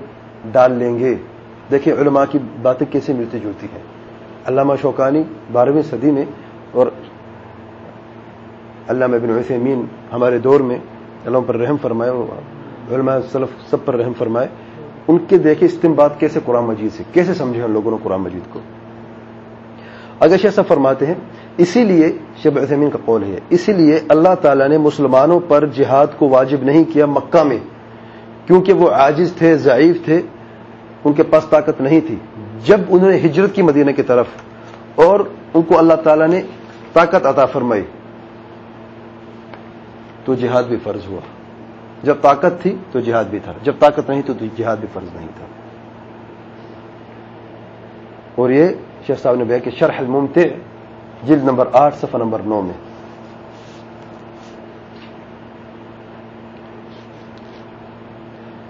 ڈال لیں گے۔ دیکھیں علماء کی باتیں کیسے ملتی جلتی ہیں۔ علامہ شوکانی بارہویں صدی میں اور علامہ ابن عثیمین ہمارے دور میں علم پر رحم فرمائے علماء صلف سب پر رحم فرمائے۔ ان کے دیکھے استمباد کیسے قرآن مجید سے، کیسے سمجھے ان لوگوں نے قرآن مجید کو؟ اگر شیسا فرماتے ہیں اسی لیے شب عثمین کا قول ہے، اسی لیے اللہ تعالیٰ نے مسلمانوں پر جہاد کو واجب نہیں کیا مکہ میں، کیونکہ وہ عاجز تھے، ضعیف تھے، ان کے پاس طاقت نہیں تھی۔ جب انہوں نے ہجرت کی مدینہ کی طرف اور ان کو اللہ تعالیٰ نے طاقت عطا فرمائی، تو جہاد بھی فرض ہوا۔ جب طاقت تھی تو جہاد بھی تھا، جب طاقت نہیں تو جہاد بھی فرض نہیں تھا۔ اور یہ شیخ صاحب نے بیا کہ شرح الممتع جلد نمبر آٹھ، صفحہ نمبر نو میں۔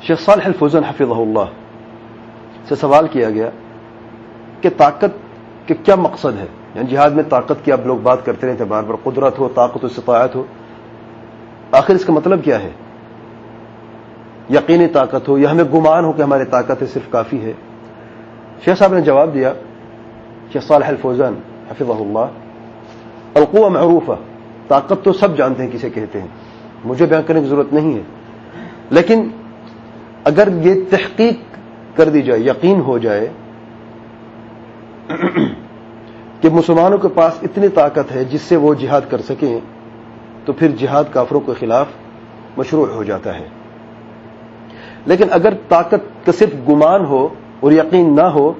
شیخ صالح الفوزن حفظہ اللہ سے سوال کیا گیا کہ طاقت کے کیا مقصد ہے؟ یعنی جہاد میں طاقت کی اب لوگ بات کرتے رہتے بار بار قدرت ہو، طاقت ہو استطاعت ہو۔ آخر اس کا مطلب کیا ہے؟ یقینی طاقت ہو یا ہمیں گمان ہو کہ ہماری طاقت ہے صرف کافی ہے؟ شیخ صاحب نے جواب دیا، شیخ صالح الفوزان حفظ اللہ۔ القوہ معروف طاقت تو سب جانتے ہیں کسے کہتے ہیں۔ مجھے بیان کرنے کی ضرورت نہیں ہے۔ لیکن اگر یہ تحقیق کر دی جائے، یقین ہو جائے [clears throat] کہ مسلمانوں کے پاس اتنی طاقت ہے جس سے وہ جہاد کر سکیں، تو پھر جہاد کافروں کے خلاف مشروع ہو جاتا ہے۔ لیکن اگر طاقت کا صرف گمان ہو اور یقین نہ ہو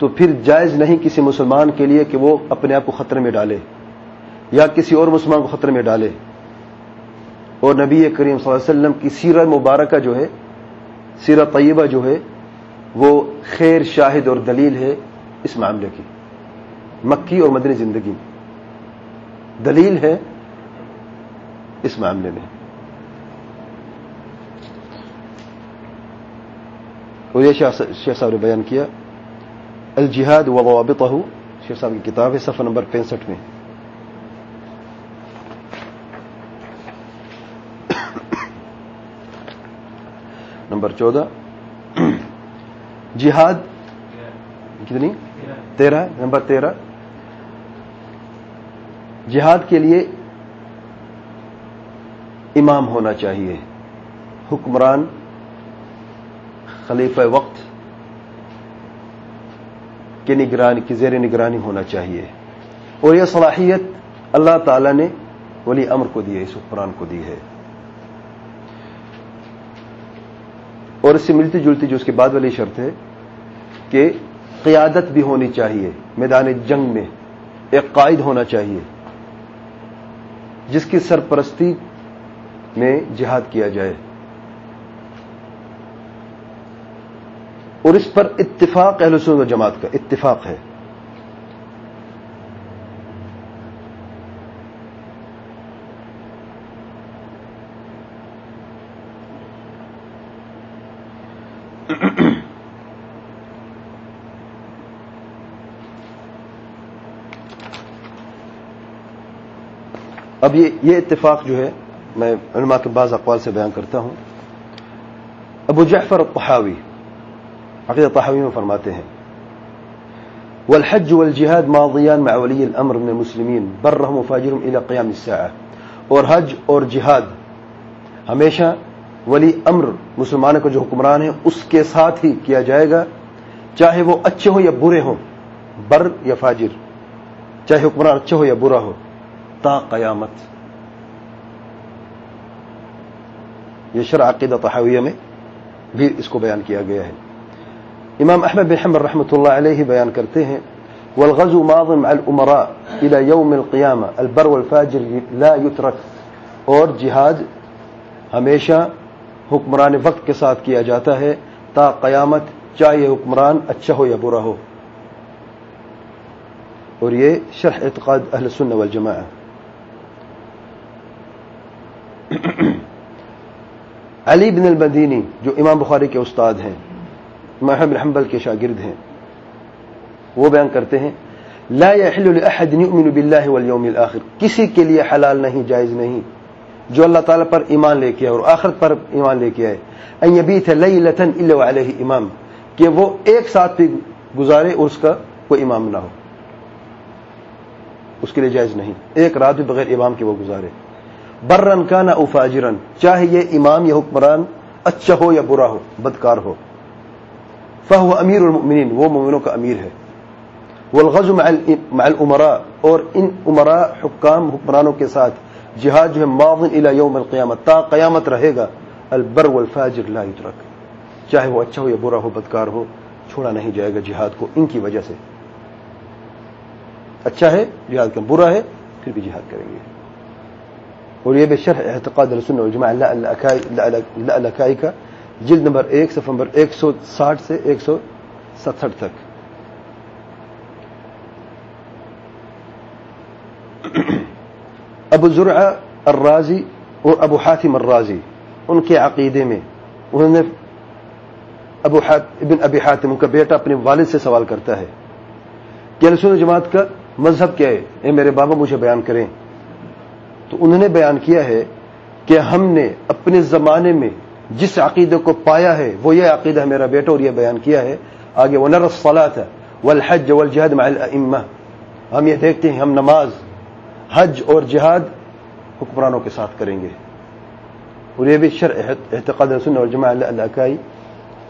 تو پھر جائز نہیں کسی مسلمان کے لیے کہ وہ اپنے آپ کو خطرے میں ڈالے یا کسی اور مسلمان کو خطرے میں ڈالے۔ اور نبی کریم صلی اللہ علیہ وسلم کی سیرت مبارکہ جو ہے، سیرت طیبہ جو ہے، وہ خیر، شاہد اور دلیل ہے اس معاملے کی۔ مکی اور مدنی زندگی۔ میں دلیل ہے اس معاملے میں۔ اور یہ شیخ صاحب نے بیان کیا۔ الجہاد و وابطہ شیخ صاحب کی کتاب ہے، صفحہ نمبر پینسٹھ میں۔ نمبر چودہ۔ جہاد، کتنی؟ تیرہ۔ نمبر تیرہ۔ جہاد کے لیے امام ہونا چاہیے۔ حکمران خلیفہ وقت کی نگرانی کی زیر نگرانی ہونا چاہیے۔ اور یہ صلاحیت اللہ تعالی نے ولی امر کو دی ہے، اس حکمران کو دی ہے۔ اور اس سے ملتی جلتی جو اس کے بعد والی شرط ہے کہ قیادت بھی ہونی چاہیے، میدان جنگ میں ایک قائد ہونا چاہیے، جس کی سرپرستی میں جہاد کیا جائے۔ اور اس پر اتفاق اہل سنت و جماعت کا اتفاق ہے۔ اب یہ اتفاق جو ہے، میں علماء کے بعض اقوال سے بیان کرتا ہوں۔ ابو جعفر الطحاوی عقیدہ طحاوی میں فرماتے ہیں، والحج والجهاد ماضيان مع ولي الامر من المسلمين برهم وفاجرهم الى قيام الساعه اور حج اور جہاد، ہمیشہ ولی امر مسلمانوں کا جو حکمران ہے اس کے ساتھ ہی کیا جائے گا، چاہے وہ اچھے ہوں یا برے ہوں، بر یا فاجر، چاہے حکمران اچھا ہو یا برا ہو، تا قیامت۔ یہ شرع عقیدہ طحاویہ میں بھی اس کو بیان کیا گیا ہے۔ امام احمد بن حمر رحمۃ اللہ علیہ بیان کرتے ہیں والغزو ماض مع الامراء الى يوم القيامه البر والفاجر لا يترك اور جہاد ہمیشہ حکمران وقت کے ساتھ کیا جاتا ہے تا قیامت چاہے حکمران اچھا ہو یا برا ہو اور یہ شرح اعتقاد اہل سنہ والجماعہ علی بن المدینی جو امام بخاری کے استاد ہیں محمد حنبل کے شاگرد ہیں۔ وہ بیان کرتے ہیں، لا يحل لاحد يؤمن بالله واليوم الاخر کسی کے لیے حلال نہیں، جائز نہیں۔ جو اللہ تعالی پر ایمان لے کے اور آخرت پر ایمان لے کے آئے۔ ان يبيت ليله الا وعليه امام کہ وہ ایک ساتھ بھی گزارے اور اس کا کوئی امام نہ ہو۔ اس کے لیے جائز نہیں۔ ایک رات بھی بغیر امام کے وہ گزارے۔ برن کا نہ افاجرن چاہے یہ امام یا حکمران اچھا ہو یا برا ہو، بدکار ہو۔ فہو امیر المؤمنین وہ مومنوں کا امیر ہے والغز مع العمراء اور ان عمراء حکام حکمرانوں کے ساتھ جہاد جو ہے معاون الى یوم القیامت تا قیامت رہے گا البر والفاجر لا یترک چاہے وہ اچھا ہو یا برا ہو بدکار ہو چھوڑا نہیں جائے گا جہاد کو ان کی وجہ سے اچھا ہے جہاد کا برا ہے پھر بھی جہاد کریں گے اور یہ بے شرح اعتقاد رسول الجماع لکائی کا جلد نمبر ایک، صفحہ نمبر ایک سو ساٹھ سے ایک سو ستسٹھ تک۔ ابو ذرع الرازی اور ابو حاتم الرازی، ان کے عقیدے میں انہوں نے ابو ابن ابی حاتم، ان کا بیٹا اپنے والد سے سوال کرتا ہے کہ رسول جماعت کا مذہب کیا ہے؟ اے میرے بابا، مجھے بیان کریں۔ تو انہوں نے بیان کیا ہے کہ ہم نے اپنے زمانے میں جس عقیدے کو پایا ہے، وہ یہ عقیدہ میرا بیٹا اور یہ بیان کیا ہے۔ آگے وہ نر الصلاۃ والحج والجهاد مع الائمہ ہم یہ دیکھتے ہیں، ہم نماز، حج اور جہاد حکمرانوں کے ساتھ کریں گے۔ اور یہ بھی شرع اعتقاد رسول اور جماع الاکائی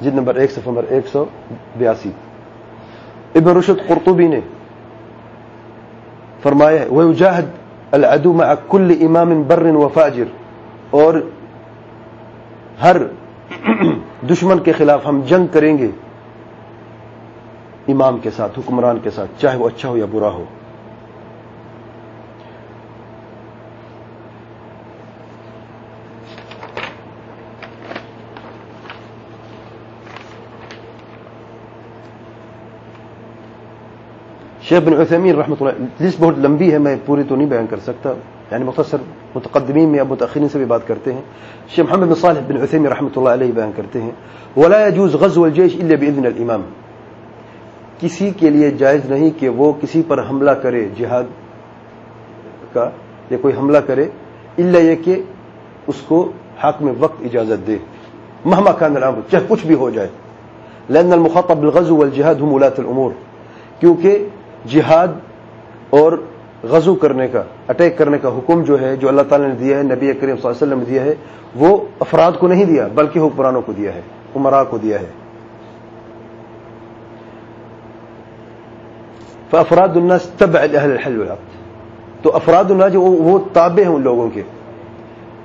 جد نمبر ایک، صفحہ نمبر ایک سو بیاسی۔ ابن رشد قرطبی نے فرمایا وہ اجاہد العدو مع كل امام بر و فاجر اور ہر دشمن کے خلاف ہم جنگ کریں گے۔ امام کے ساتھ، حکمران کے ساتھ، چاہے وہ اچھا ہو یا برا ہو۔ شیخ بن عثیمین رحمۃ اللہ لسٹ بہت لمبی ہے، میں پوری تو نہیں بیان کر سکتا۔ یعنی مختصر متقدمین میں اب متأخرین سے بھی بات کرتے ہیں۔ شیخ محمد بن صالح بن عثیمین رحمۃ اللہ علیہ بیان کرتے ہیں، ولا يجوز غزو الجيش الا باذن الامام. کسی کے لیے جائز نہیں کہ وہ کسی پر حملہ کرے جہاد کا، یا کوئی حملہ کرے، الا یہ کہ اس کو حق میں وقت اجازت دے۔ مہما کان الامر، چاہے کچھ بھی ہو جائے۔ لان المخاطب بالغزو والجهاد هم ولاة الامور، کیونکہ جہاد اور غزو کرنے کا اٹیک کرنے کا حکم جو ہے، جو اللہ تعالی نے دیا ہے، نبی کریم صلی اللہ علیہ وسلم نے دیا ہے، وہ افراد کو نہیں دیا، بلکہ حکمرانوں کو دیا ہے عمرا کو دیا ہے۔ فافراد الناس تبع اهل الحل تو افراد الناس جو، وہ تابع ہیں ان لوگوں کے۔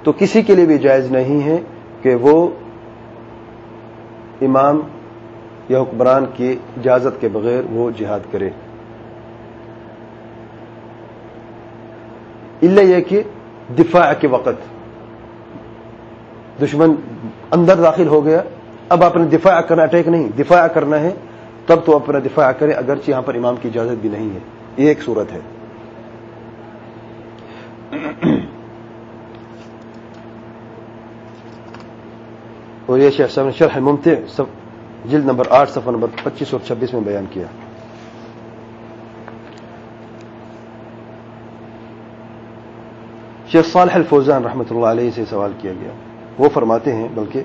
تو کسی کے لیے بھی جائز نہیں ہے کہ وہ امام یا حکمران کی اجازت کے بغیر وہ جہاد کرے اللہ یہ کہ دفاع کے وقت دشمن اندر داخل ہو گیا۔ اب آپ نے دفاع کرنا اٹیک نہیں، دفاع کرنا ہے، تب تو اپنا دفاع کرے، اگرچہ یہاں پر امام کی اجازت بھی نہیں ہے۔ یہ ایک صورت ہے۔ اور یہ شیخ صاحب نے شرح ممتع جلد نمبر آٹھ، صفحہ نمبر پچیس اور چھبیس میں بیان کیا۔ شیخ صالح الفوزان رحمۃ اللہ علیہ سے سوال کیا گیا۔ وہ فرماتے ہیں، بلکہ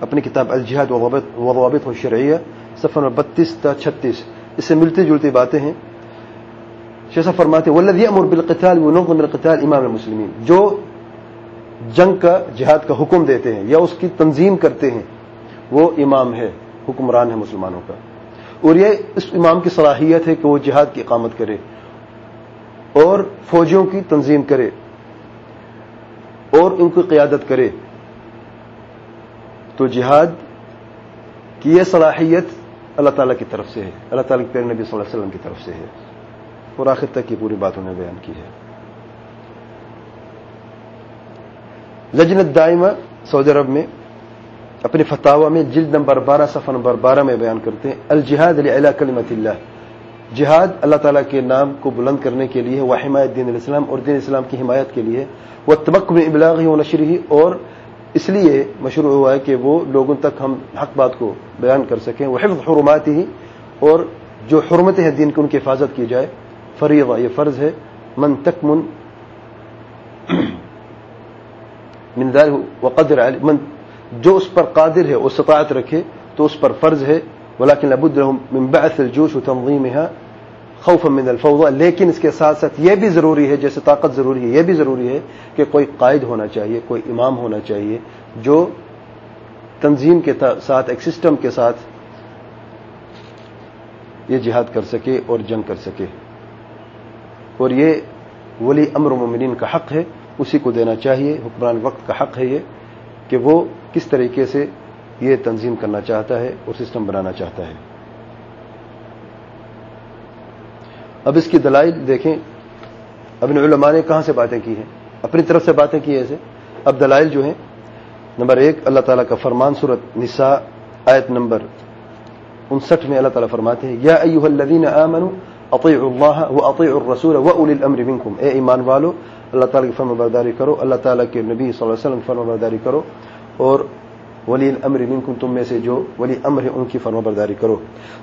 اپنی کتاب الجہاد وضوابط و شرعیہ صفحہ نمبر بتیس تا چھتیس۔ اس سے ملتی جلتی باتیں ہیں۔ شیخ صاحب فرماتے ہیں ولدی امر بالقتال ونظم القتال امام المسلمین جو جنگ کا جہاد کا حکم دیتے ہیں یا اس کی تنظیم کرتے ہیں، وہ امام ہے، حکمران ہے مسلمانوں کا۔ اور یہ اس امام کی صلاحیت ہے کہ وہ جہاد کی اقامت کرے اور فوجیوں کی تنظیم کرے۔ اور ان کی قیادت کرے تو جہاد کی یہ صلاحیت اللہ تعالیٰ کی طرف سے ہے۔ اللہ تعالیٰ کے پیر نبی صلی اللہ علیہ وسلم کی طرف سے ہے۔ اور آخر تک کی پوری بات انہیں بیان کی ہے۔ لجنت دائمہ سعودی عرب میں اپنے فتوا میں جلد نمبر بارہ، صفحہ نمبر بارہ میں بیان کرتے ہیں۔ الجہاد علی کلمت اللہ۔ جہاد اللہ تعالیٰ کے نام کو بلند کرنے کے لیے وہ حمایت دین الاسلام اور دین اسلام کی حمایت کے لیے وہ تبک میں ابلاغ ہی و نشری ہی اور اس لیے مشروع ہوا ہے کہ وہ لوگوں تک ہم حق بات کو بیان کر سکیں۔ وہ حفظ حرمات ہی اور جو حرمتیں ہیں دین کی ان کی حفاظت کی جائے۔ فریضہ یہ فرض ہے۔ من تک من مندار وقدر من جو اس پر قادر ہے وہ سطاعت رکھے تو اس پر فرض ہے۔ ولیکن لابد لهم من بعث الجوش وتنظيمها خوفا من الفوضى. لیکن اس کے ساتھ ساتھ یہ بھی ضروری ہے، جیسے طاقت ضروری ہے، یہ بھی ضروری ہے کہ کوئی قائد ہونا چاہیے، کوئی امام ہونا چاہیے جو تنظیم کے ساتھ، ایک سسٹم کے ساتھ یہ جہاد کر سکے اور جنگ کر سکے۔ اور یہ ولی امر مومنین کا حق ہے، اسی کو دینا چاہیے، حکمران وقت کا حق ہے یہ کہ وہ کس طریقے سے یہ تنظیم کرنا چاہتا ہے اور سسٹم بنانا چاہتا ہے۔ اب اس کی دلائل دیکھیں۔ ابن علماء نے کہاں سے باتیں کی ہیں؟ اپنی طرف سے باتیں کی ہیں ایسے۔ اب دلائل جو ہیں۔ نمبر ایک، اللہ تعالیٰ کا فرمان صورت نساء، آیت نمبر انسٹھ میں اللہ تعالیٰ فرماتے ہیں، یا ایوہ الذین آمنوا اطیعوا اللہ و اطیعوا الرسول و اولی الامر منکم۔ اے ایمان والو، اللہ تعالیٰ کی فرم برداری کرو۔ اللہ تعالیٰ کے نبی صلی اللہ علیہ وسلم کی فرم برداری کرو۔ اور ولی الامر منکم، تم میں سے جو ولی امر ہے، ان کی فرما برداری کرو۔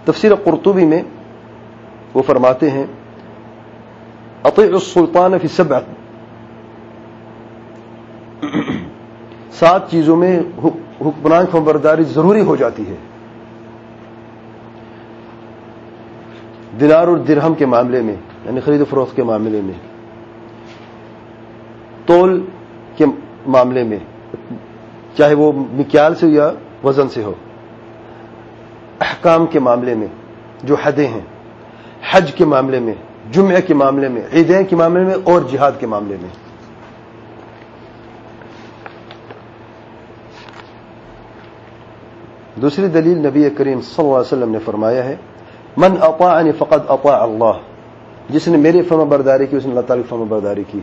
تفسیر قرطبی میں وہ فرماتے ہیں اطیع السلطان فی سبع سات چیزوں میں حکمران خبرداری ضروری ہو جاتی ہے۔ دینار اور درہم کے معاملے میں یعنی خرید و فروخت کے معاملے میں، تول کے معاملے میں چاہے وہ مکیال سے یا وزن سے ہو، احکام کے معاملے میں جو حدیں ہیں، حج کے معاملے میں جمعے کے معاملے میں عیدین کے معاملے میں اور جہاد کے معاملے میں۔ دوسری دلیل نبی کریم صلی اللہ علیہ وسلم نے فرمایا ہے، من اطاعنی فقد اطاع اللہ جس نے میری فرما برداری کی، اس نے اللہ تعالی کی فرما برداری کی۔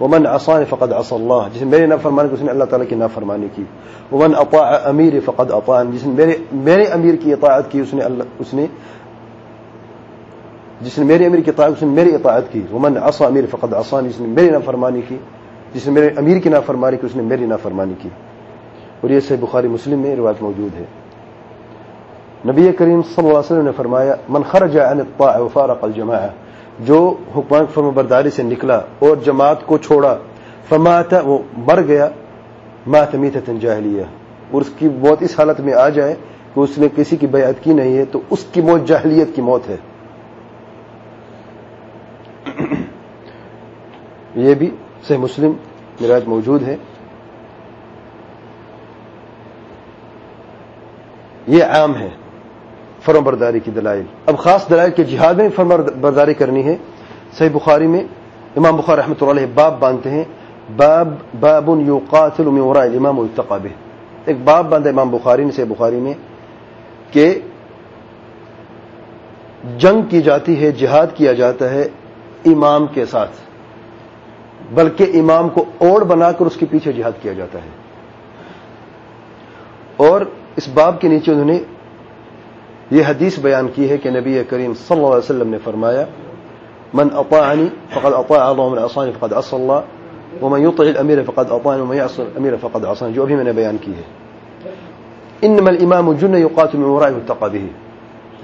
ومن عصانی فقد عصى اللہ جس نے میری نافرمانی کی، اس نے اللہ تعالی کی نافرمانی کی۔ ومن اطاع امیر فقد اطاعن جس نے میرے میرے امیر کی اطاعت کی، اس نے اللہ اس نے جس نے میرے امیر کی اطاعت اس نے میری اطاعت کی۔ ومن عصى امیر فقد عصانی جس نے میری نافرمانی کی۔ جس نے میرے امیر کی نافرمانی کی، اس نے میری نافرمانی کی۔ اور یہ صحیح بخاری مسلم میں روایت موجود ہے۔ نبی کریم صلی اللہ علیہ وسلم نے فرمایا، من خرج عن الطاع وفارق الجماعه جو حکمان فرم برداری سے نکلا اور جماعت کو چھوڑا، فمات، وہ مر گیا۔ مات میتۃ جاہلیہ۔ اور اس کی موت اس حالت میں آ جائے کہ اس نے کسی کی بیعت کی نہیں ہے، تو اس کی موت جاہلیت کی موت ہے۔ [coughs] یہ بھی صحیح مسلم روایت موجود ہے۔ یہ عام ہے۔ فرم برداری کی دلائل۔ اب خاص دلائل کے جہاد میں فرم برداری کرنی ہے۔ صحیح بخاری میں امام بخار رحمۃ اللہ باب باندھتے ہیں۔ باب باب یو قاتل امام التقاب ایک باب باندھا امام بخاری نے صحیح بخاری میں کہ جنگ کی جاتی ہے، جہاد کیا جاتا ہے امام کے ساتھ۔ بلکہ امام کو اوڑ بنا کر اس کے پیچھے جہاد کیا جاتا ہے۔ اور اس باب کے نیچے انہوں نے یہ حدیث بیان کی ہے کہ نبی کریم صلی اللہ علیہ وسلم نے فرمایا، من اطاعنی فقد اطاع اللہ ومن عصانی فقد عصى اللہ ومن يطع الامیر فقد اطاعنی، ومن يعصى الامیر فقد عصانی جو ابھی میں نے بیان کی ہے۔ انما الامام جن يقاتل من وراء التقى به.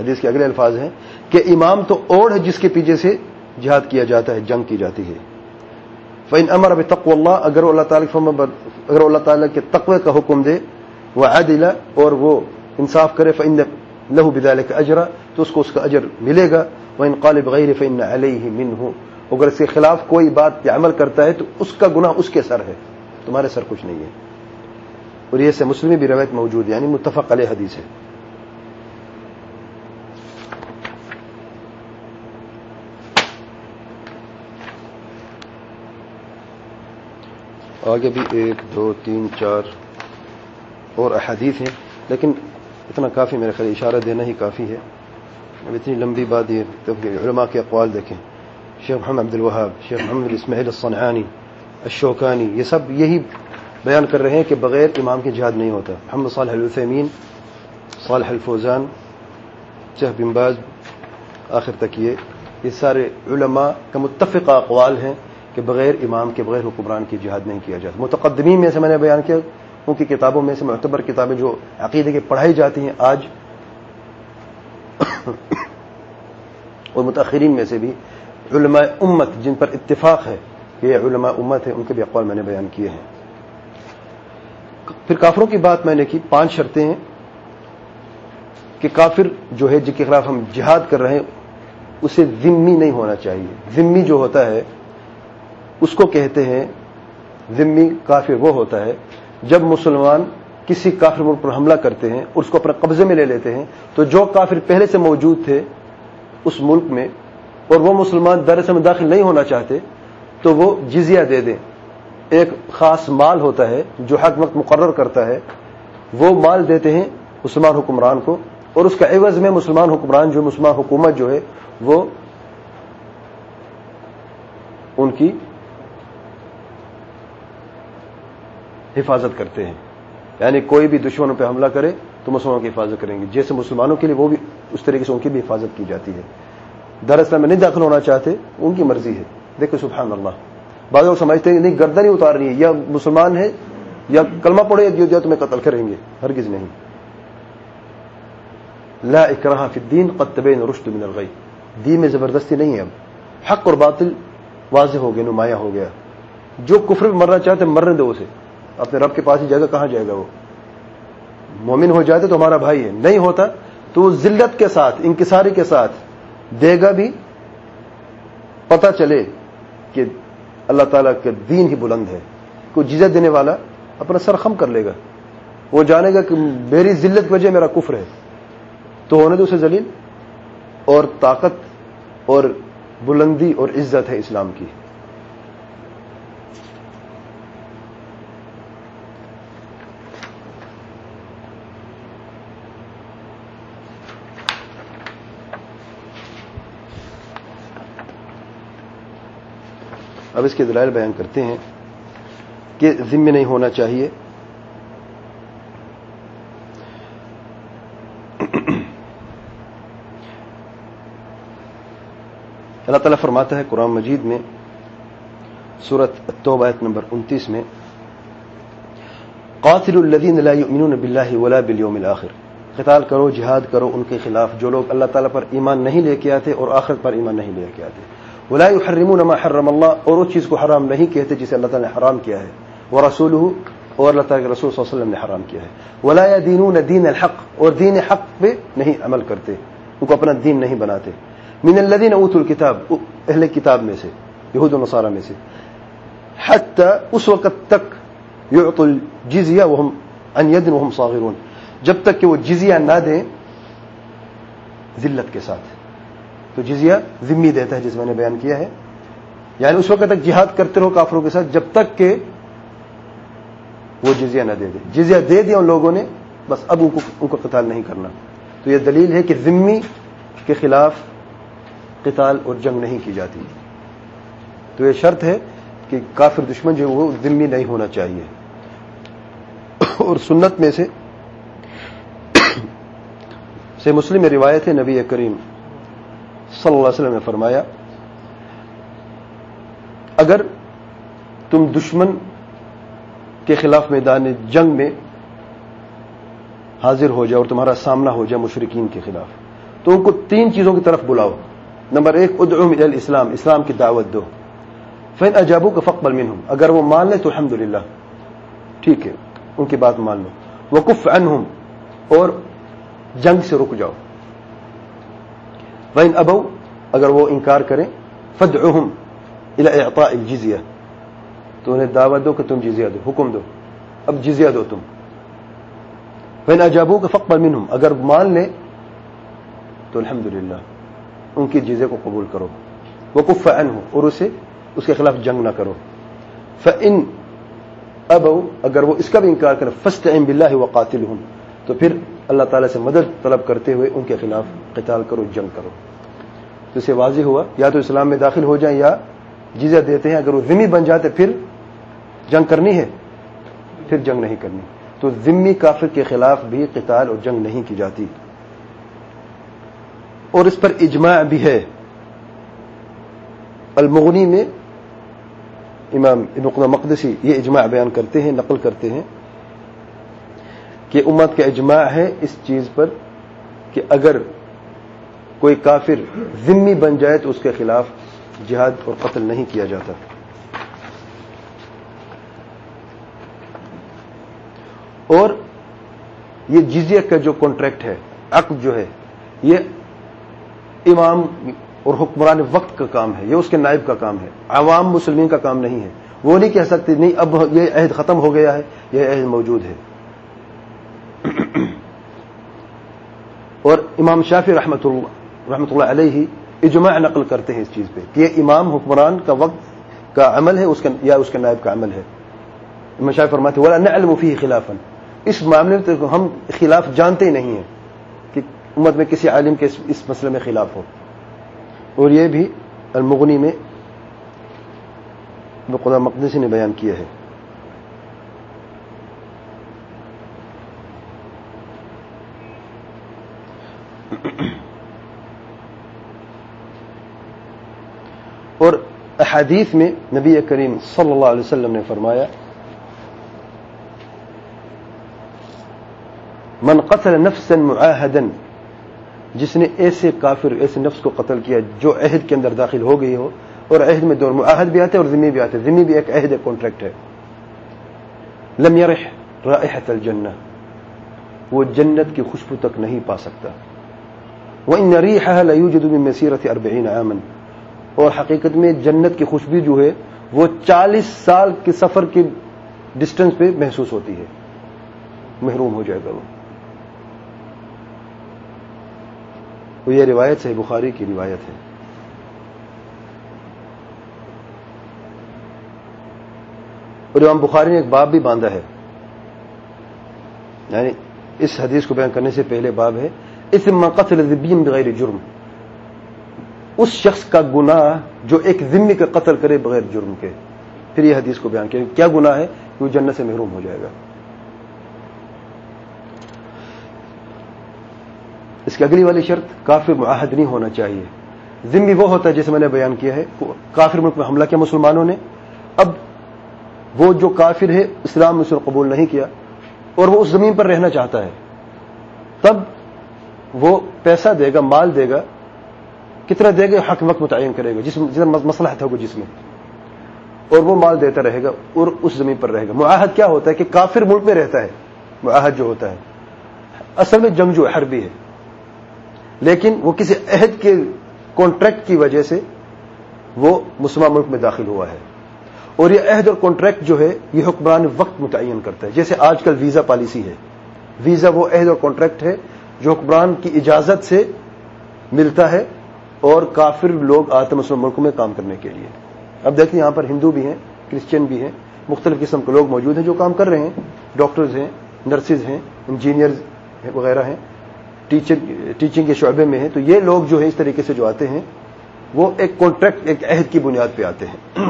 حدیث کے اگلے الفاظ ہیں کہ امام تو اوڑ ہے جس کے پیچھے سے جہاد کیا جاتا ہے، جنگ کی جاتی ہے۔ فإن امر بتقوى اللہ اگر اللہ تعالی اگر اللہ تعالی کے تقوی کا حکم دے وہ اور وہ انصاف کرے، فإن لہو بدالک اجرا تو اس کو اس کا اجر ملے گا وہ ان قالب غیر فن علیہ من ہوں اگر اس کے خلاف کوئی بات یا عمل کرتا ہے، تو اس کا گناہ اس کے سر ہے۔ تمہارے سر کچھ نہیں ہے۔ اور یہ سے مسلم بھی روایت موجود ہے یعنی متفق علیہ حدیث ہے۔ آگے بھی ایک، دو، تین، چار اور احادیث ہیں، لیکن اتنا کافی میرے خیال اشارہ دینا ہی کافی ہے۔ اب اتنی لمبی بات یہ علماء کے اقوال دیکھیں۔ شیخ محمد عبد الوہاب شیخ محمد اسماعیل الصنعانی، الشوکانی، یہ سب یہی بیان کر رہے ہیں کہ بغیر امام کی جہاد نہیں ہوتا۔ محمد صالح الفیمین صالح الفوزان، شیخ بمباز آخر تک یہ یہ سارے علماء کا متفقہ اقوال ہیں کہ بغیر امام کے، بغیر حکمران کی جہاد نہیں کیا جاتا۔ متقدمین میں سے میں نے بیان کیا ان کی کتابوں میں سے معتبر کتابیں جو عقیدے کی پڑھائی جاتی ہیں آج اور متاثرین میں سے بھی علماء امت جن پر اتفاق ہے کہ یہ علماء امت ہے ان کے بھی اقوال میں نے بیان کیے ہیں۔ پھر کافروں کی بات میں نے کی، پانچ شرطیں ہیں کہ کافر جو ہے، جن کے خلاف ہم جہاد کر رہے ہیں، اسے ذمی نہیں ہونا چاہیے۔ ذمی جو ہوتا ہے، اس کو کہتے ہیں، ذمی کافر وہ ہوتا ہے جب مسلمان کسی کافر ملک پر حملہ کرتے ہیں اور اس کو اپنے قبضے میں لے لیتے ہیں، تو جو کافر پہلے سے موجود تھے اس ملک میں اور وہ مسلمان درس میں داخل نہیں ہونا چاہتے، تو وہ جزیہ دے دیں۔ ایک خاص مال ہوتا ہے جو حق وقت مقرر کرتا ہے، وہ مال دیتے ہیں مسلمان حکمران کو اور اس کا عوض میں مسلمان حکمران جو مسلمان حکومت جو ہے، وہ ان کی حفاظت کرتے ہیں۔ یعنی کوئی بھی دشمنوں پہ حملہ کرے تو مسلمانوں کی حفاظت کریں گے۔ جیسے مسلمانوں کے لیے وہ بھی اس طریقے سے ان کی بھی حفاظت کی جاتی ہے۔ دراصل میں نہیں داخل ہونا چاہتے، ان کی مرضی ہے۔ دیکھیں سبحان اللہ۔ بعض لوگ سمجھتے ہیں، نہیں، گردن ہی اتارنی ہے۔ یا مسلمان ہے، یا کلمہ پڑے یا تمہیں قتل کریں گے۔ ہرگز نہیں۔ لا اکراہ فی الدین قد تبین رشد من الغی۔ دین میں زبردستی نہیں ہے اب۔ حق اور باطل واضح ہو گیا نمایاں ہو گیا۔ جو کفر میں مرنا چاہتے، مرنے دو اسے۔ اپنے رب کے پاس ہی جائے گا، کہاں جائے گا وہ؟ مومن ہو جاتے تو ہمارا بھائی ہے، نہیں ہوتا تو وہ ذلت کے ساتھ، انکساری کے ساتھ دے گا بھی۔ پتہ چلے کہ اللہ تعالیٰ کا دین ہی بلند ہے۔ کوئی جزت دینے والا اپنا سر خم کر لے گا۔ وہ جانے گا کہ میری ذلت کی وجہ میرا کفر ہے۔ تو ہونے دو اسے ذلیل۔ اور طاقت اور بلندی اور عزت ہے اسلام کی۔ اب اس کے دلائل بیان کرتے ہیں کہ ذمہ نہیں ہونا چاہیے۔ اللہ تعالیٰ فرماتا ہے قرآن مجید میں سورت توبایت نمبر انتیس میں قاتل الدین اللہ بلّہ ولا بلیوم الآخر قتال کرو، جہاد کرو، ان کے خلاف جو لوگ اللہ تعالیٰ پر ایمان نہیں لے کے آتے اور آخرت پر ایمان نہیں لے کے آتے۔ ولا يحرمون ما حرم اللہ اور اس چیز کو حرام نہیں کہتے جسے اللہ تعالیٰ نے حرام کیا ہے. وہ رسول اور اللہ تعالیٰ کے رسول صلی اللہ علیہ وسلم نے حرام کیا ہے. ولا دینون دین الحق. اور دین حق پہ نہیں عمل کرتے. ان کو اپنا دین نہیں بناتے. من الذين اوتوا الكتاب، اہل کتاب میں سے، یہود و نصارہ میں سے. حتى اس وقت تک يعطوا الجزيه وهم ان يد وهم صاغرون. جب تک کہ وہ جزیہ نہ دیں ذلت کے ساتھ. تو جزیہ ذمی دیتا ہے جس میں نے بیان کیا ہے۔ یعنی اس وقت تک جہاد کرتے رہو کافروں کے ساتھ جب تک کہ وہ جزیہ نہ دے دے۔ جزیہ دے دیا ان لوگوں نے، بس اب ان کو ان کو قتال نہیں کرنا۔ تو یہ دلیل ہے کہ ذمی کے خلاف قتال اور جنگ نہیں کی جاتی۔ تو یہ شرط ہے کہ کافر دشمن جو وہ ذمی نہیں ہونا چاہیے۔ اور سنت میں سے سے مسلم روایت ہے نبی کریم صلی اللہ علیہ وسلم نے فرمایا، اگر تم دشمن کے خلاف میدان جنگ میں حاضر ہو جائے اور تمہارا سامنا ہو جائے مشرقین کے خلاف، تو ان کو تین چیزوں کی طرف بلاؤ۔ نمبر ایک، ادعو من الاسلام اسلام کی دعوت دو۔ فین اجابو کا فقبل منہم اگر وہ مان لے تو الحمد ٹھیک ہے، ان کی بات مان لو۔ وقف عنہم اور جنگ سے رک جاؤ۔ وین ابو اگر وہ انکار کریں فد اہم اعطاء الجزیہ تو انہیں دعوت دو کہ تم جزیہ دو، حکم دو۔ اب جزیہ دو تم۔ وین اجابو کا فقبل منہم اگر مان لیں، تو الحمد ان کی جزے کو قبول کرو۔ وہ کف ہو اور اسے، اس کے خلاف جنگ نہ کرو۔ فن اب اگر وہ اس کا بھی انکار کرے فسٹ ام بلّہ و قاتل ہوں تو پھر اللہ تعالیٰ سے مدد طلب کرتے ہوئے ان کے خلاف قتال کرو، جنگ کرو۔ تو اسے واضح ہوا، یا تو اسلام میں داخل ہو جائیں یا جزیا دیتے ہیں، اگر وہ ذمی بن جاتے پھر جنگ کرنی ہے۔ پھر جنگ نہیں کرنی۔ تو ذمی کافر کے خلاف بھی قتال اور جنگ نہیں کی جاتی۔ اور اس پر اجماع بھی ہے۔ المغنی میں امام ابن مقدسی یہ اجماع بیان کرتے ہیں، نقل کرتے ہیں کہ امت کا اجماع ہے اس چیز پر کہ اگر کوئی کافر ذمی بن جائے تو اس کے خلاف جہاد اور قتل نہیں کیا جاتا۔ اور یہ جزیہ کا جو کانٹریکٹ ہے، عقد جو ہے، یہ امام اور حکمران وقت کا کام ہے، یہ اس کے نائب کا کام ہے۔ عوام مسلمین کا کام نہیں ہے۔ وہ نہیں کہہ سکتے، نہیں، اب یہ عہد ختم ہو گیا ہے، یہ عہد موجود ہے۔ اور امام شافی رحمت اللہ رحمۃ اللہ علیہ اجماع نقل کرتے ہیں اس چیز پہ کہ یہ امام حکمران کا وقت کا عمل ہے، اس کا یا اس کے نائب کا عمل ہے۔ امام شافی فرماتے ولا نعلم فيه اس معاملے میں تو ہم خلاف جانتے ہی نہیں ہیں کہ امت میں کسی عالم کے اس مسئلے میں خلاف ہو۔ اور یہ بھی المغنی میں خدا مقدسی نے بیان کیا ہے اور احادیث میں نبی کریم صلی اللہ علیہ وسلم نے فرمایا، من قتل نفسا معاہدا جس نے ایسے کافر ایسے نفس کو قتل کیا جو عہد کے اندر داخل ہو گئی ہو، اور عہد میں دونوں معاہد بھی آتے اور ذمی بھی آتے ذمی بھی ایک عہد کانٹریکٹ ہے۔ لم يرح رائحة الجنة وہ جنت کی خوشبو تک نہیں پا سکتا۔ وہ ان ریحها لا يوجد من مسيرة 40 عاما۔ اور حقیقت میں جنت کی خوشبو جو ہے وہ چالیس سال کے سفر کے ڈسٹنس پہ محسوس ہوتی ہے۔ محروم ہو جائے گا وہ۔ یہ روایت ہے بخاری کی روایت ہے۔ اور امام بخاری نے ایک باب بھی باندھا ہے۔ یعنی اس حدیث کو بیان کرنے سے پہلے باب ہے اس قتل ذبیم بغیر جرم۔ اس شخص کا گناہ جو ایک ذمی کا قتل کرے بغیر جرم کے۔ پھر یہ حدیث کو بیان کیا کیا گناہ ہے کہ وہ جنت سے محروم ہو جائے گا۔ اس کی اگلی والی شرط، کافر معاہد نہیں ہونا چاہیے۔ ذمی وہ ہوتا ہے جیسے میں نے بیان کیا ہے کافر ملک میں حملہ کیا مسلمانوں نے۔ اب وہ جو کافر ہے، اسلام نے قبول نہیں کیا اور وہ اس زمین پر رہنا چاہتا ہے۔ تب وہ پیسہ دے گا، مال دے گا کتنا دے گا، حق وقت متعین کرے گا جس جتنا مسئلہ ہوگا جس میں۔ اور وہ مال دیتا رہے گا اور اس زمین پر رہے گا۔ معاہد کیا ہوتا ہے کہ کافر ملک میں رہتا ہے۔ معاہد جو ہوتا ہے، اصل میں جنگ جو حربی ہے۔ لیکن وہ کسی عہد کے کانٹریکٹ کی وجہ سے وہ مسلمان ملک میں داخل ہوا ہے۔ اور یہ عہد اور کانٹریکٹ جو ہے، یہ حکمران وقت متعین کرتا ہے۔ جیسے آج کل ویزا پالیسی ہے۔ ویزا وہ عہد اور کانٹریکٹ ہے جو حکمران کی اجازت سے ملتا ہے۔ اور کافر لوگ آتے مسلم ملکوں میں کام کرنے کے لیے۔ اب دیکھیں یہاں پر ہندو بھی ہیں کرسچن بھی ہیں، مختلف قسم کے لوگ موجود ہیں جو کام کر رہے ہیں۔ ڈاکٹرز ہیں، نرسز ہیں، انجینئرز وغیرہ ہیں۔ ٹیچنگ کے شعبے میں ہیں۔ تو یہ لوگ جو ہیں اس طریقے سے جو آتے ہیں، وہ ایک کانٹریکٹ ایک عہد کی بنیاد پہ آتے ہیں۔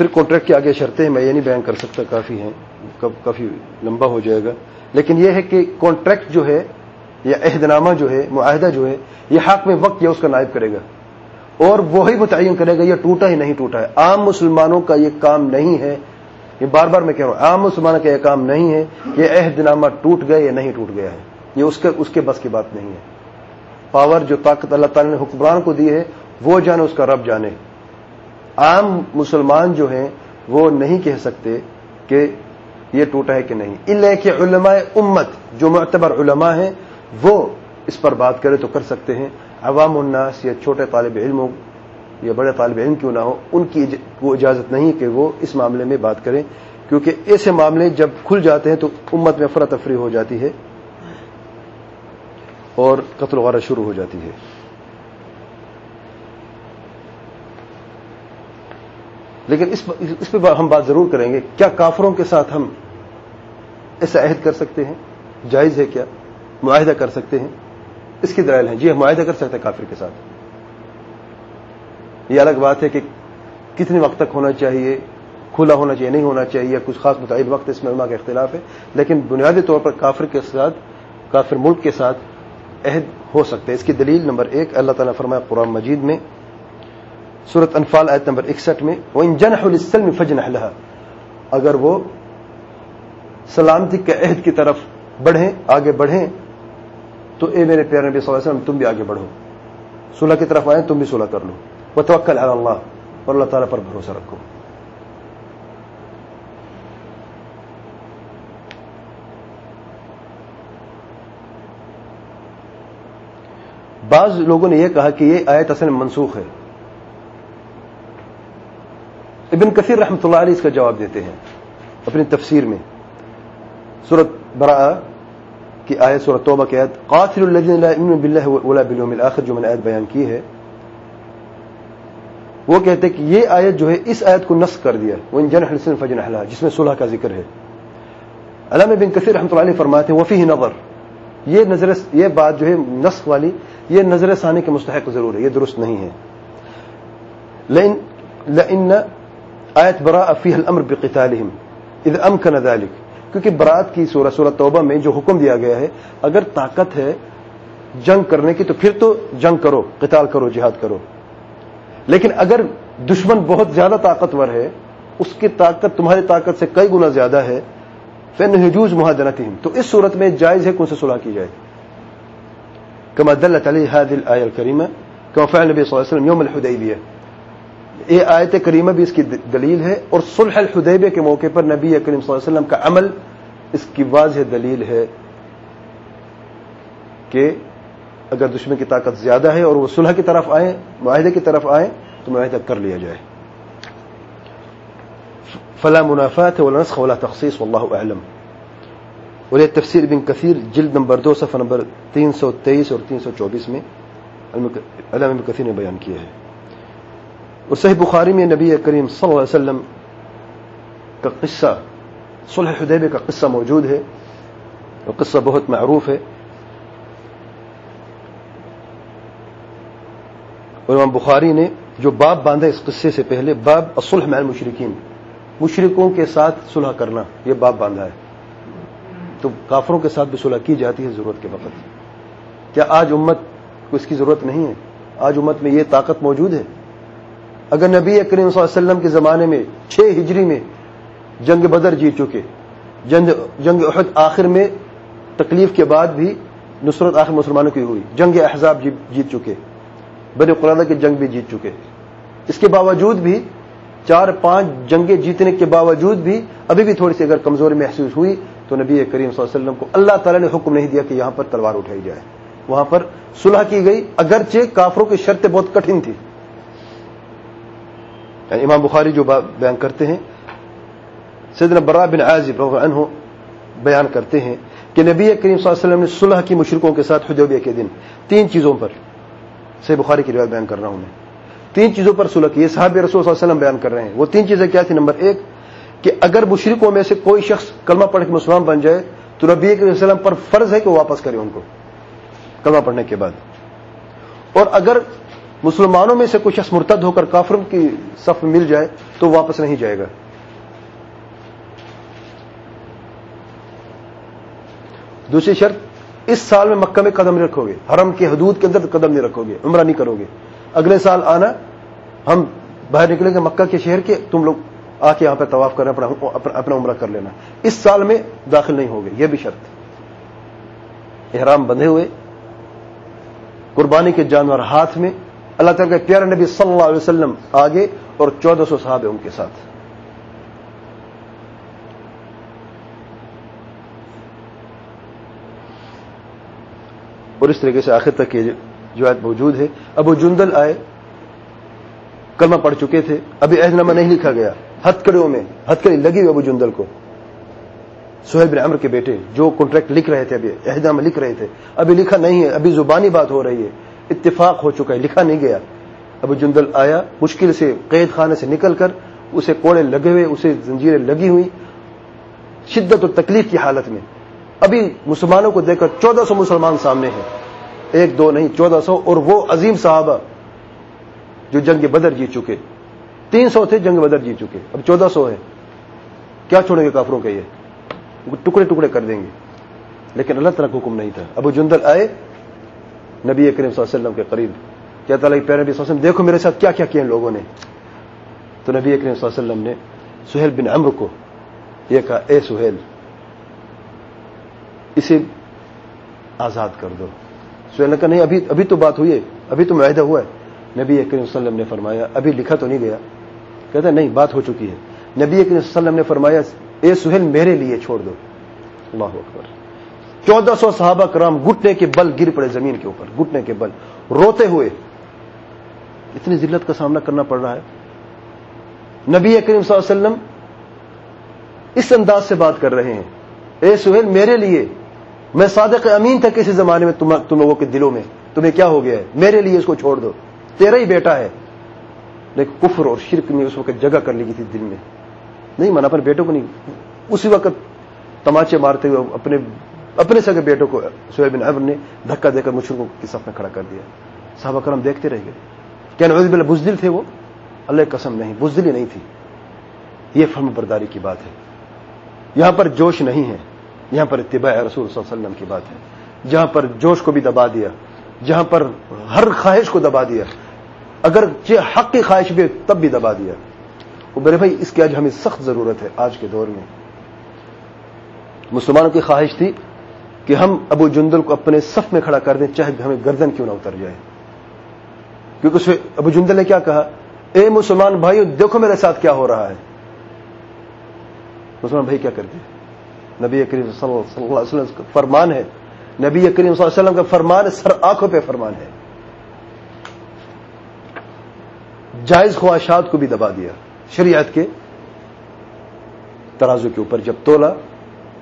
پھر کانٹریکٹ کی آگے شرطیں میں یہ نہیں بیان کر سکتا، کافی ہیں کافی لمبا ہو جائے گا۔ لیکن یہ ہے کہ کانٹریکٹ جو ہے، یا عہد نامہ جو ہے، معاہدہ جو ہے، یہ حق میں وقت یا اس کا نائب کرے گا۔ اور وہی متعین کرے گا، یہ ٹوٹا ہی نہیں ٹوٹا ہے۔ عام مسلمانوں کا یہ کام نہیں ہے۔ یہ بار بار میں کہہ رہا ہوں، عام مسلمانوں کا یہ کام نہیں ہے کہ عہد نامہ ٹوٹ گیا یا نہیں ٹوٹ گیا ہے۔ یہ اس کے اس کے بس کی بات نہیں ہے۔ پاور جو طاقت اللہ تعالی نے حکمران کو دی ہے، وہ جانے اس کا رب جانے۔ عام مسلمان جو ہیں وہ نہیں کہہ سکتے کہ یہ ٹوٹا ہے کہ نہیں۔ اللہ کہ علماء امت، جو معتبر علماء ہیں، وہ اس پر بات کرے تو کر سکتے ہیں۔ عوام الناس، یا چھوٹے طالب علم یا بڑے طالب علم کیوں نہ ہو، ان کی وہ اجازت نہیں کہ وہ اس معاملے میں بات کریں۔ کیونکہ ایسے معاملے جب کھل جاتے ہیں تو امت میں افراتفری ہو جاتی ہے اور قتل وغیرہ شروع ہو جاتی ہے۔ لیکن اس پہ ہم بات ضرور کریں گے، کیا کافروں کے ساتھ ہم ایسا عہد کر سکتے ہیں؟ جائز ہے کیا؟ معاہدہ کر سکتے ہیں؟ اس کی دلائل ہیں۔ جی ہم معاہدہ کر سکتے ہیں کافر کے ساتھ۔ یہ الگ بات ہے کہ کتنے وقت تک ہونا چاہیے، کھلا ہونا چاہیے، نہیں ہونا چاہیے، کچھ خاص متعین وقت اس میں علماء کا اختلاف ہے، لیکن بنیادی طور پر کافر کے ساتھ، کافر ملک کے ساتھ عہد ہو سکتے ہیں۔ اس کی دلیل نمبر ایک، اللہ تعالیٰ فرمایا قرآن مجید میں صورت انفال آیت نمبر اکسٹھ میں وہ انجن السلم فجن اگر وہ سلامتی کے عہد کی طرف بڑھیں، آگے بڑھیں، تو اے میرے پیارے نبی صلی اللہ علیہ وسلم، تم بھی آگے بڑھو۔ صلح کی طرف آئیں، تم بھی صلح کر لو۔ وہ توکل اللہ اور اللہ تعالیٰ پر بھروسہ رکھو۔ بعض لوگوں نے یہ کہا کہ یہ آیت اصل منسوخ ہے۔ ابن کثیر رحمۃ اللہ علیہ اس کا جواب دیتے ہیں اپنی تفسیر میں۔ سورت برا کی آیت سورت توبہ کی آیت قاتل الذین لا یؤمنون باللہ ولا بالیوم الاخر، جو میں نے آیت بیان کی ہے، وہ کہتے کہ یہ آیت جو ہے اس آیت کو نسخ کر دیا وہ انجن حسن فجن احلا جس میں صلح کا ذکر ہے۔ علامہ بن کثیر رحمۃ اللہ علیہ فرماتے ہیں وفی نظر۔ یہ نظر یہ بات جو ہے نسخ والی، یہ نظر ثانی کے مستحق ضرور ہے، یہ درست نہیں ہے۔ لیکن آیت برا افیح الامر بقتالہم اذا امکن ذلك کیونکہ برات کی سورہ سورہ توبہ میں جو حکم دیا گیا ہے، اگر طاقت ہے جنگ کرنے کی تو پھر تو جنگ کرو، قتال کرو، جہاد کرو۔ لیکن اگر دشمن بہت زیادہ طاقتور ہے، اس کی طاقت، تمہاری طاقت سے کئی گنا زیادہ ہے فین حجوز محادنت تو اس صورت میں جائز ہے کون سے صلاح کی جائے۔ كما دلت عليه هذه الآية الكريمة، كما فعل النبي صلى الله عليه وسلم يوم الحديبية۔ یہ آیت کریمہ بھی اس کی دلیل ہے اور صلح الحدیبیہ کے موقع پر نبی کریم صلی اللہ علیہ وسلم کا عمل اس کی واضح دلیل ہے کہ اگر دشمن کی طاقت زیادہ ہے اور وہ صلح کی طرف آئیں، معاہدے کی طرف آئیں، تو معاہدہ کر لیا جائے۔ فلا منافات ولا نسخ ولا تخصیص واللہ اعلم۔ اور یہ تفسیر بن کثیر جلد نمبر دو، صفحہ نمبر تین سو تیئیس اور تین سو چوبیس میں علام کثیر نے بیان کیا ہے۔ اور صحیح بخاری میں نبی کریم صلی اللہ علیہ وسلم کا قصہ، صلح حدیبہ کا قصہ موجود ہے اور قصہ بہت معروف ہے۔ اور امام بخاری نے جو باب باندھا اس قصے سے پہلے، باب الصلح مع المشرکین، مشرکوں کے ساتھ صلح کرنا، یہ باب باندھا ہے۔ تو کافروں کے ساتھ بھی صلح کی جاتی ہے ضرورت کے وقت۔ کیا آج امت کو اس کی ضرورت نہیں ہے؟ آج امت میں یہ طاقت موجود ہے؟ اگر نبی کریم صلی اللہ علیہ وسلم کے زمانے میں چھ ہجری میں جنگ بدر جیت چکے، جنگ احد آخر میں تکلیف کے بعد بھی نصرت آخر مسلمانوں کی ہوئی، جنگ احزاب جی، جیت چکے بن قرآن کی جنگ بھی جیت چکے۔ اس کے باوجود بھی چار پانچ جنگیں جیتنے کے باوجود بھی ابھی بھی تھوڑی سی اگر کمزوری محسوس ہوئی تو نبی کریم صلی اللہ علیہ وسلم کو اللہ تعالیٰ نے حکم نہیں دیا کہ یہاں پر تلوار اٹھائی جائے۔ وہاں پر صلح کی گئی، اگرچہ کافروں کی شرطیں بہت کٹھن تھی یعنی امام بخاری جو بیان کرتے ہیں، سیدنا برا بن عازب رضی عنہ بیان کرتے ہیں کہ نبی کریم صلی اللہ علیہ وسلم نے صلح کی مشرقوں کے ساتھ حدیبیہ کے دن تین چیزوں پر سے بخاری کی روایت بیان کر رہا ہوں میں، تین چیزوں پر صلح کی۔ یہ صحابہ رسول صلی اللہ علیہ وسلم بیان کر رہے ہیں۔ وہ تین چیزیں کیا تھی نمبر ایک، کہ اگر مشرقوں میں سے کوئی شخص کلمہ پڑھ کے مسلمان بن جائے، تو نبی کریم وسلم پر فرض ہے کہ وہ واپس کرے ان کو، کلمہ پڑھنے کے بعد۔ اور اگر مسلمانوں میں سے کوئی شخص مرتد ہو کر کافروں کی صف مل جائے تو واپس نہیں جائے گا۔ دوسری شرط، اس سال میں مکہ میں قدم نہیں رکھو گے۔ حرم کی حدود کے اندر قدم نہیں رکھو گے، عمرہ نہیں کرو گے۔ اگلے سال آنا، ہم باہر نکلیں گے مکہ کے شہر کے، تم لوگ آ کے یہاں پہ طواف کرنا اپنا عمرہ کر لینا۔ اس سال میں داخل نہیں ہوگے، یہ بھی شرط۔ احرام بندھے ہوئے، قربانی کے جانور ہاتھ میں اللہ تعالیٰ کے پیارے نبی صلی اللہ علیہ وسلم آگے اور چودہ سو صاحب ان کے ساتھ۔ اور اس طریقے سے آخر تک یہ جو آیت موجود ہے۔ ابو جندل آئے، کلمہ پڑھ چکے تھے۔ ابھی عہد نامہ نہیں لکھا گیا۔ ہتھ کڑوں میں ہتھ کڑی لگی ہوئی ابو جندل کو۔ سہیل بن عمر کے بیٹے جو کانٹریکٹ لکھ رہے تھے، ابھی عہد نامہ لکھ رہے تھے۔ ابھی لکھا نہیں ہے، ابھی زبانی بات ہو رہی ہے۔ اتفاق ہو چکا ہے، لکھا نہیں گیا۔ ابو جندل آیا، مشکل سے قید خانے سے نکل کر اسے کوڑے لگے ہوئے، اسے زنجیریں لگی ہوئی شدت اور تکلیف کی حالت میں۔ ابھی مسلمانوں کو دیکھ کر چودہ سو مسلمان سامنے ہیں۔ ایک، دو نہیں، چودہ سو۔ اور وہ عظیم صحابہ جو جنگ بدر جیت چکے۔ تین سو تھے، جنگ بدر جیت چکے۔ اب چودہ سو ہے کیا چھوڑیں گے کافروں کے یہ؟ ٹکڑے ٹکڑے کر دیں گے۔ لیکن اللہ تعالیٰ کا حکم نہیں تھا۔ ابو جندل آئے نبی کریم صلی اللہ علیہ وسلم کے قریب۔ کیا تعالیٰ پیارے نبی صلی اللہ علیہ وسلم، دیکھو میرے ساتھ کیا کیا کیا لوگوں نے۔ تو نبی کریم صلی اللہ علیہ وسلم نے سہیل بن عمر کو یہ کہا، اے سہیل، اسے آزاد کر دو۔ سہیل نے کہا، نہیں، ابھی ابھی تو بات ہوئی ہے، ابھی تو معاہدہ ہوا ہے۔ نبی کریم صلی اللہ علیہ وسلم نے فرمایا، ابھی لکھا تو نہیں گیا۔ کہتا نہیں، بات ہو چکی ہے۔ نبی کریم صلی اللہ علیہ وسلم نے فرمایا، اے سہیل، میرے لیے چھوڑ دو۔ اللہ اکبر۔ چودہ سو صحابہ کرام گٹنے کے بل گر پڑے زمین کے اوپر گٹنے کے بل۔ روتے ہوئے اتنی ذلت کا سامنا کرنا پڑ رہا ہے۔ نبی کریم صلی اللہ علیہ وسلم اس انداز سے بات کر رہے ہیں۔ اے سہیل، میرے لیے، میں صادق امین تھا کسی زمانے میں تم لوگوں کے دلوں میں، تمہیں کیا ہو گیا ہے؟ میرے لیے اس کو چھوڑ دو۔ تیرا ہی بیٹا ہے۔ لیکن کفر اور شرک میں اس وقت جگہ کر لی گئی تھی دل میں۔ نہیں مانا اپنے بیٹوں کو نہیں، اسی وقت تماچے مارتے ہوئے اپنے اپنے سگے بیٹوں کو سہیب بن عمر نے دھکا دے کر مشرقوں کی صف میں کھڑا کر دیا۔ صحابہ کرم دیکھتے رہ گئے۔ کیا نوز بل بزدل تھے وہ؟ اللہ قسم نہیں، بزدل ہی نہیں تھی۔ یہ فرم برداری کی بات ہے۔ یہاں پر جوش نہیں ہے۔ یہاں پر اتباع رسول صلی اللہ علیہ وسلم کی بات ہے۔ جہاں پر جوش کو بھی دبا دیا، جہاں پر ہر خواہش کو دبا دیا، اگر حق کی خواہش بھی تب بھی دبا دیا۔ وہ میرے بھائی، اس کی آج ہمیں سخت ضرورت ہے۔ آج کے دور میں مسلمانوں کی خواہش تھی کہ ہم ابو جندل کو اپنے صف میں کھڑا کر دیں چاہے ہمیں گردن کیوں نہ اتر جائے۔ کیونکہ اس ابو جندل نے کیا کہا؟ اے مسلمان بھائی دیکھو میرے ساتھ کیا ہو رہا ہے۔ مسلمان بھائی کیا کرتے نبی کریم صلی اللہ علیہ وسلم کا فرمان ہے۔ نبی کریم صلی اللہ علیہ وسلم کا فرمان سر آنکھوں پہ فرمان ہے۔ جائز خواہشات کو بھی دبا دیا۔ شریعت کے ترازو کے اوپر جب تولا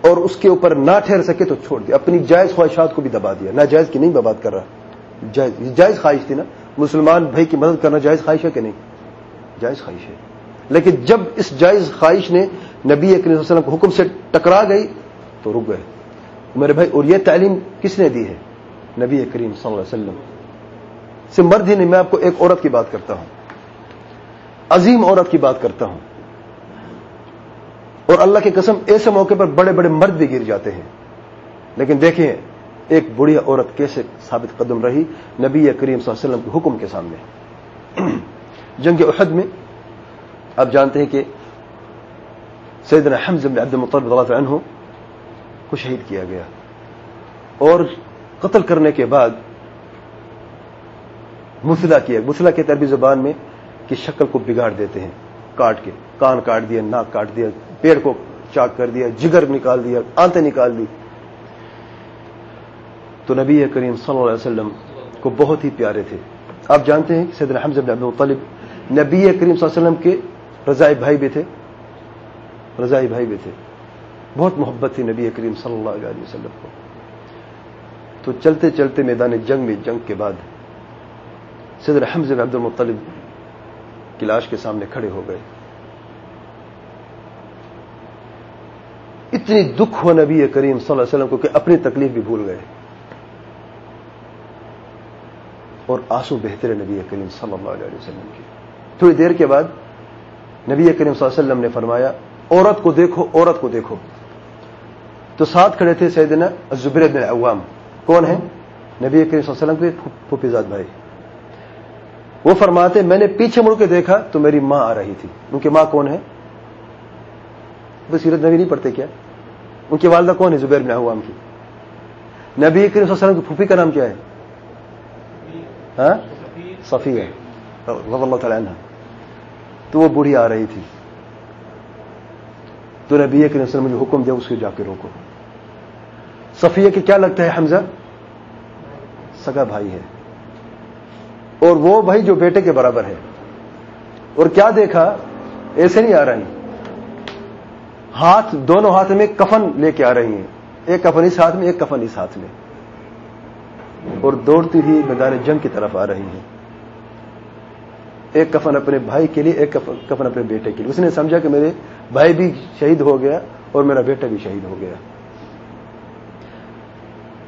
اور اس کے اوپر نہ ٹھہر سکے تو چھوڑ دیا۔ اپنی جائز خواہشات کو بھی دبا دیا۔ نہ جائز کی نہیں میں بات کر رہا۔ جائز جائز خواہش تھی نا۔ مسلمان بھائی کی مدد کرنا جائز خواہش ہے کہ نہیں؟ جائز خواہش ہے۔ لیکن جب اس جائز خواہش نے نبی کریم صلی اللہ علیہ وسلم کو حکم سے ٹکرا گئی تو رک گئے۔ میرے بھائی، اور یہ تعلیم کس نے دی ہے؟ نبی کریم صلی اللہ علیہ وسلم۔ سے مرد ہی نہیں، میں آپ کو ایک عورت کی بات کرتا ہوں۔ عظیم عورت کی بات کرتا ہوں۔ اور اللہ کی قسم ایسے موقع پر بڑے بڑے مرد بھی گر جاتے ہیں۔ لیکن دیکھیں ایک بڑھیا عورت کیسے ثابت قدم رہی نبی کریم صلی اللہ علیہ وسلم کے حکم کے سامنے۔ جنگ احد میں آپ جانتے ہیں کہ سیدنا حمز بن عبد المطلب اللہ عنہ کو شہید کیا گیا۔ اور قتل کرنے کے بعد مسلح کیا مسلح کے تربی زبان میں کی شکل کو بگاڑ دیتے ہیں، کاٹ کے، کان کاٹ دیا ناک کاٹ دیا پیڑ کو چاک کر دیا، جگر نکال دیا آنتے نکال دی۔ تو نبی کریم صلی اللہ علیہ وسلم کو بہت ہی پیارے تھے۔ آپ جانتے ہیں سیدنا حمزہ بن عبد طالب نبی کریم صلی اللہ علیہ وسلم کے رضائی بھائی بھی تھے۔ رضائی بھائی بھی تھے۔ بہت محبت تھی نبی کریم صلی اللہ علیہ وسلم کو۔ تو چلتے چلتے میدان جنگ میں، جنگ کے بعد صدر حمز بن عبد المطلب کی لاش کے سامنے کھڑے ہو گئے۔ اتنی دکھ ہو نبی کریم صلی اللہ علیہ وسلم کو کہ اپنی تکلیف بھی بھول گئے۔ اور آنسو بہتر نبی کریم صلی اللہ علیہ وسلم کی تھوڑی دیر کے بعد نبی کریم صلی اللہ علیہ وسلم نے فرمایا، عورت کو دیکھو، عورت کو دیکھو۔ تو ساتھ کھڑے تھے سیدنا زبیر بن عوام۔ کون ہیں؟ نبی کریم صلی اللہ علیہ وسلم کے پھوپیزاد بھائی۔ وہ فرماتے، میں نے پیچھے مڑ کے دیکھا تو میری ماں آ رہی تھی۔ ان کی ماں کون ہے؟ وہ سیرت نبی نہیں پڑھتے کیا؟ ان کی والدہ کون ہے زبیر بن عوام کی؟ نبی کریم صلی اللہ علیہ وسلم کی پھوپھی کا نام کیا ہے؟ ہاں؟ صفی ہے۔ اللہ تعالیٰ عنہ۔ تو وہ بوڑھی آ رہی تھی۔ تو نبی کریم صلی اللہ علیہ وسلم مجھے حکم دیا اس کے جا کے روکو۔ صفیہ کی کیا لگتا ہے حمزہ؟ سگا بھائی ہے۔ اور وہ بھائی جو بیٹے کے برابر ہے۔ اور کیا دیکھا؟ ایسے نہیں آ رہی ہاتھ دونوں ہاتھ میں کفن لے کے آ رہی ہیں۔ ایک کفن اس ہاتھ میں، ایک کفن اس ہاتھ میں۔ اور دوڑتی ہوئی میدان جنگ کی طرف آ رہی ہیں۔ ایک کفن اپنے بھائی کے لیے، ایک کفن اپنے بیٹے کے لیے۔ اس نے سمجھا کہ میرے بھائی بھی شہید ہو گیا اور میرا بیٹا بھی شہید ہو گیا۔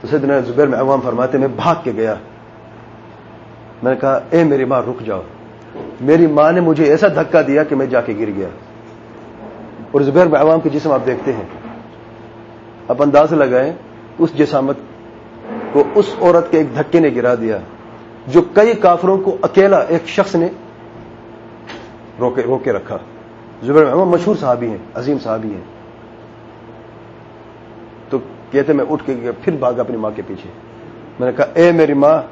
تو سیدنا زبیر میں عوام فرماتے میں بھاگ کے گیا۔ میں نے کہا، اے میری ماں، رک جاؤ۔ میری ماں نے مجھے ایسا دھکا دیا کہ میں جا کے گر گیا۔ اور زبیر عوام کے جسم آپ دیکھتے ہیں۔ آپ انداز لگائیں، اس جسامت کو اس عورت کے ایک دھکے نے گرا دیا، جو کئی کافروں کو اکیلا ایک شخص نے روکے روکے رکھا۔ زبیر میں مشہور صحابی ہیں، عظیم صحابی ہیں۔ تو کہتے میں اٹھ کے گیا، پھر بھاگا اپنی ماں کے پیچھے۔ میں نے کہا، اے میری ماں،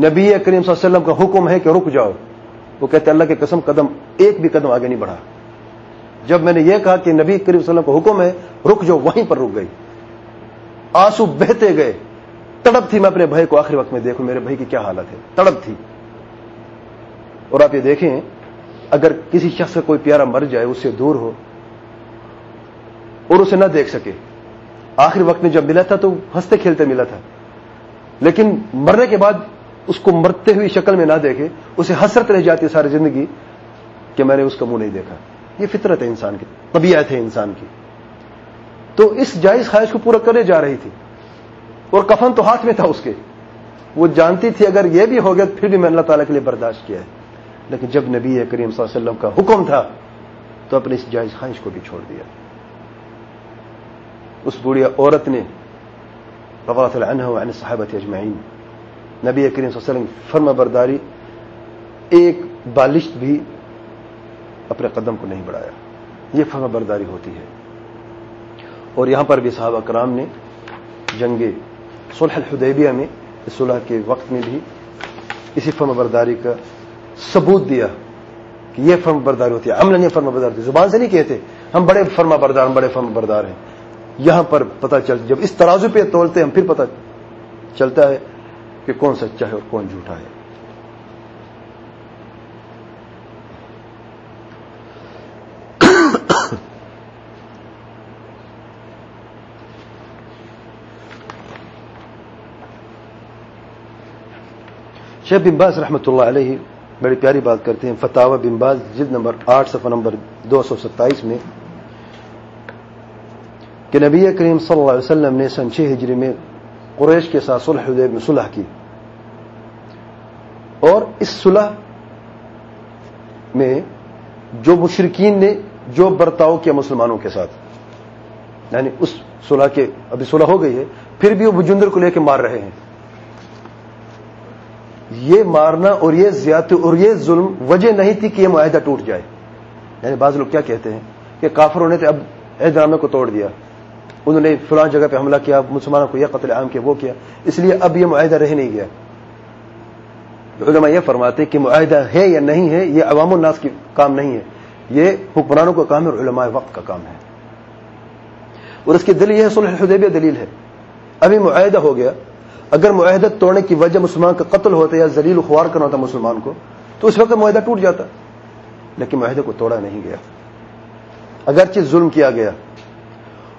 نبی کریم صلی اللہ علیہ وسلم کا حکم ہے کہ رک جاؤ۔ وہ کہتے اللہ کے قسم، قدم، ایک بھی قدم آگے نہیں بڑھا۔ جب میں نے یہ کہا کہ نبی کریم صلی اللہ علیہ وسلم کا حکم ہے رک جاؤ وہیں پر رک گئی۔ آنسو بہتے گئے۔ تڑپ تھی میں اپنے بھائی کو آخری وقت میں دیکھوں، میرے بھائی کی کیا حالت ہے؟ تڑپ تھی۔ اور آپ یہ دیکھیں، اگر کسی شخص کا کوئی پیارا مر جائے، اس سے دور ہو اور اسے نہ دیکھ سکے۔ آخری وقت میں جب ملا تھا تو ہنستے کھیلتے ملا تھا۔ لیکن مرنے کے بعد اس کو مرتے ہوئی شکل میں نہ دیکھے، اسے حسرت رہ جاتی ساری زندگی کہ میں نے اس کا منہ نہیں دیکھا۔ یہ فطرت ہے انسان کی، طبیعت ہے انسان کی۔ تو اس جائز خواہش کو پورا کرنے جا رہی تھی۔ اور کفن تو ہاتھ میں تھا اس کے۔ وہ جانتی تھی اگر یہ بھی ہو گیا پھر بھی میں اللہ تعالیٰ کے لیے برداشت کیا ہے۔ لیکن جب نبی کریم صلی اللہ علیہ وسلم کا حکم تھا، تو اپنی اس جائز خواہش کو بھی چھوڑ دیا۔ اس بوڑھی عورت نے عنہ وعن صحابت اجمعین، نبی کریم صلی اللہ علیہ وسلم فرما برداری، ایک بالشت بھی اپنے قدم کو نہیں بڑھایا۔ یہ فرما برداری ہوتی ہے۔ اور یہاں پر بھی صحابہ کرام نے جنگ صلح الحدیبیہ میں، اس صلح کے وقت میں بھی اسی فرم برداری کا ثبوت دیا کہ یہ فرم برداری ہوتی ہے۔ عمل یہ فرم بردار ہوتی زبان سے نہیں کہتے، ہم بڑے فرما بردار، ہم بڑے فرم بردار ہیں۔ یہاں پر پتہ چل، جب اس ترازو پہ تولتے ہم پھر پتہ چلتا ہے کہ کون سچا ہے اور کون جھوٹا ہے۔ شیخ بمباز رحمۃ اللہ علیہ بڑی پیاری بات کرتے ہیں۔ فتح بمباز جلد نمبر آٹھ، صفحہ نمبر دو سو ستائیس میں کہ نبی کریم صلی اللہ علیہ وسلم نے سن چھ ہجری میں قریش کے ساتھ صلح حدیب میں صلح کی۔ اور اس صلح میں جو مشرقین نے جو برتاؤ کیا مسلمانوں کے ساتھ یعنی اس صلح کے ابھی صلح ہو گئی ہے، پھر بھی وہ بجندر کو لے کے مار رہے ہیں۔ یہ مارنا اور یہ زیادتی اور یہ ظلم وجہ نہیں تھی کہ یہ معاہدہ ٹوٹ جائے۔ یعنی بعض لوگ کیا کہتے ہیں کہ کافروں نے اب احترامے کو توڑ دیا۔ انہوں نے فلاں جگہ پہ حملہ کیا، مسلمانوں کو یہ قتل عام کیا، وہ کیا۔ اس لیے اب یہ معاہدہ رہ نہیں گیا۔ علماء یہ فرماتے کہ معاہدہ ہے یا نہیں ہے، یہ عوام الناس کی کام نہیں ہے۔ یہ حکمرانوں کا کام ہے اور علماء وقت کا کام ہے۔ اور اس کی دلیل یہ صلح الحدیبیہ دلیل ہے۔ ابھی معاہدہ ہو گیا۔ اگر معاہدہ توڑنے کی وجہ مسلمان کا قتل ہوتا یا زلیل خوار کرنا ہوتا مسلمان کو، تو اس وقت معاہدہ ٹوٹ جاتا۔ لیکن معاہدے کو توڑا نہیں گیا۔ اگرچہ ظلم کیا گیا۔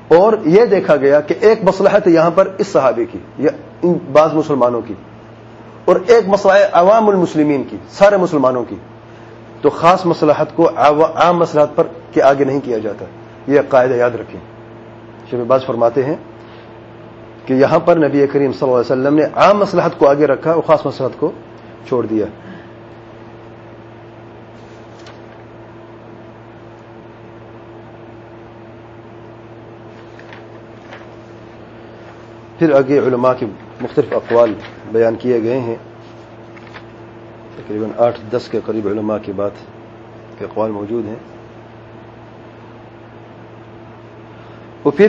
اور یہ دیکھا گیا کہ ایک مسلحت ہے یہاں پر اس صحابی کی یا ان بعض مسلمانوں کی، اور ایک مسئلہ ہے عوام المسلمین کی، سارے مسلمانوں کی۔ تو خاص مسلحت کو عام مسلحت پر کے آگے نہیں کیا جاتا۔ یہ قاعدہ یاد رکھیں۔ شب باز فرماتے ہیں کہ یہاں پر نبی کریم صلی اللہ علیہ وسلم نے عام مسلحت کو آگے رکھا اور خاص مسلحت کو چھوڑ دیا۔ پھر آگے علماء کے مختلف اقوال بیان کیے گئے ہیں۔ تقریباً آٹھ دس کے قریب علماء کی بات کے اقوال موجود ہیں۔ وہ پھر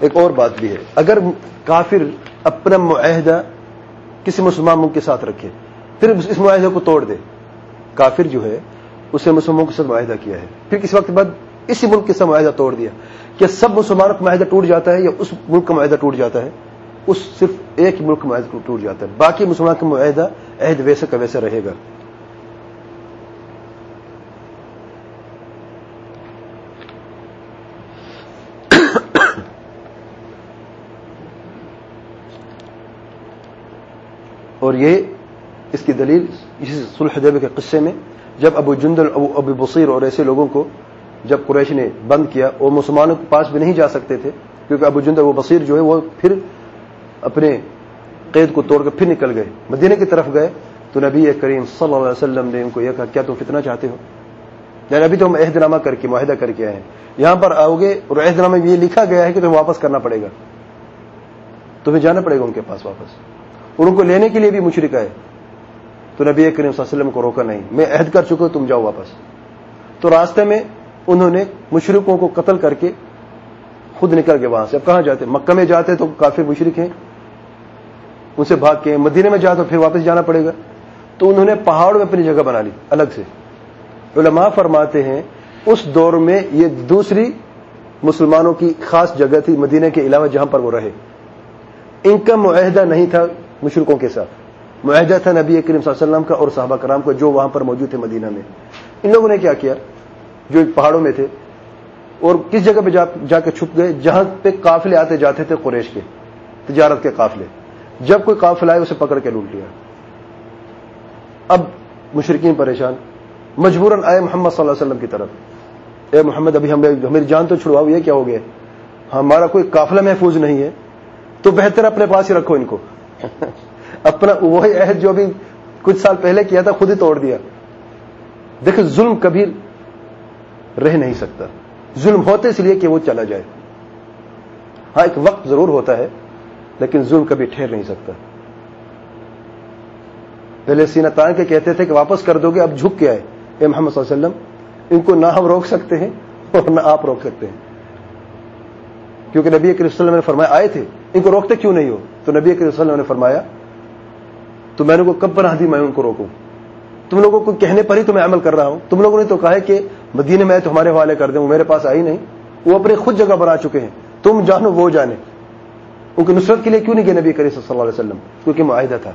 ایک اور بات بھی ہے۔ اگر کافر اپنا معاہدہ کسی مسلمان ملک کے ساتھ رکھے، پھر اس معاہدے کو توڑ دے۔ کافر جو ہے، اسے مسلمانوں کے ساتھ معاہدہ کیا ہے۔ پھر کسی وقت بعد اسی ملک کے ساتھ معاہدہ توڑ دیا۔ کیا سب مسلمانوں کا معاہدہ ٹوٹ جاتا ہے یا اس ملک کا معاہدہ ٹوٹ جاتا ہے؟ اس صرف ایک ہی ملک کا معاہدہ ٹوٹ جاتا ہے۔ باقی مسلمان کا معاہدہ عہد ویسے کا ویسے رہے گا۔ اور یہ اس کی دلیل اسی سلحدیب کے قصے میں جب ابو جندل، ابو ابو بصیر اور ایسے لوگوں کو جب قریش نے بند کیا، وہ مسلمانوں کے پاس بھی نہیں جا سکتے تھے، کیونکہ ابو جندل، ابو بصیر جو ہے وہ پھر اپنے قید کو توڑ کر پھر نکل گئے۔ مدینے کی طرف گئے تو نبی کریم صلی اللہ علیہ وسلم نے ان کو یہ کہا، کیا تم فتنا چاہتے ہو؟ یعنی ابھی تو ہم عہد نامہ کر کے، معاہدہ کر کے آئے ہیں۔ یہاں پر آؤ گے اور عہد نامہ یہ لکھا گیا ہے کہ تمہیں واپس کرنا پڑے گا۔ تمہیں جانا پڑے گا ان کے پاس واپس۔ ان کو لینے کے لیے بھی مشرق ہے تو نبی کریم صلی اللہ علیہ وسلم کو روکا نہیں۔ میں عہد کر چکا تم جاؤ واپس۔ تو راستے میں انہوں نے مشرقوں کو قتل کر کے خود نکل گئے وہاں سے۔ اب کہاں جاتے؟ مکہ میں جاتے تو کافی مشرق ہیں۔ ان سے بھاگ کے مدینے میں جاتے تو پھر واپس جانا پڑے گا۔ تو انہوں نے پہاڑ میں اپنی جگہ بنا لی، الگ سے۔ علماء فرماتے ہیں، اس دور میں یہ دوسری مسلمانوں کی خاص جگہ تھی مدینے کے علاوہ جہاں پر وہ رہے۔ ان کا معاہدہ نہیں تھا۔ مشرقوں کے ساتھ۔ معاہدہ تھا نبی کریم صلی اللہ علیہ وسلم کا اور صحابہ کرام کا جو وہاں پر موجود تھے مدینہ میں۔ ان لوگوں نے کیا کیا؟ جو پہاڑوں میں تھے۔ اور کس جگہ پہ جا کے چھپ گئے؟ جہاں پہ قافلے آتے جاتے تھے قریش کے۔ تجارت کے قافلے۔ جب کوئی قافلہ آئے، اسے پکڑ کے لوٹ لیا۔ اب مشرقین پریشان۔ مجبوراً آئے محمد صلی اللہ علیہ وسلم کی طرف۔ اے محمد، ابھی ہمیں جان تو چھڑواؤ، یہ کیا ہو گیا؟ ہمارا کوئی قافلہ محفوظ نہیں ہے۔ تو بہتر اپنے پاس ہی رکھو ان کو۔ اپنا وہی عہد جو ابھی کچھ سال پہلے کیا تھا، خود ہی توڑ دیا۔ دیکھیں ظلم کبھی رہ نہیں سکتا۔ ظلم ہوتے اس لیے کہ وہ چلا جائے۔ ہاں ایک وقت ضرور ہوتا ہے، لیکن ظلم کبھی ٹھہر نہیں سکتا۔ پہلے سینا تان کے کہتے تھے کہ واپس کر دو گے، اب جھک کے آئے اے محمد صلی اللہ علیہ وسلم، ان کو نہ ہم روک سکتے ہیں اور نہ آپ روک سکتے ہیں۔ کیونکہ نبی کریم صلی اللہ نے فرمایا، آئے تھے، ان کو روکتے کیوں نہیں ہو؟ تو نبی کریم صلی اللہ نے فرمایا، تو میں نے کو کب پناہ دی میں ان کو روکوں؟ تم لوگوں کو کہنے پر ہی تو میں عمل کر رہا ہوں۔ تم لوگوں نے تو کہا ہے کہ مدینے میں تو ہمارے حوالے کر دیں، وہ میرے پاس آئی نہیں۔ وہ اپنے خود جگہ بنا چکے ہیں۔ تم جانو، وہ جانے۔ ان کی نصرت کے لیے کیوں نہیں گئے نبی کریم صلی اللہ علیہ وسلم؟ کیونکہ معاہدہ تھا۔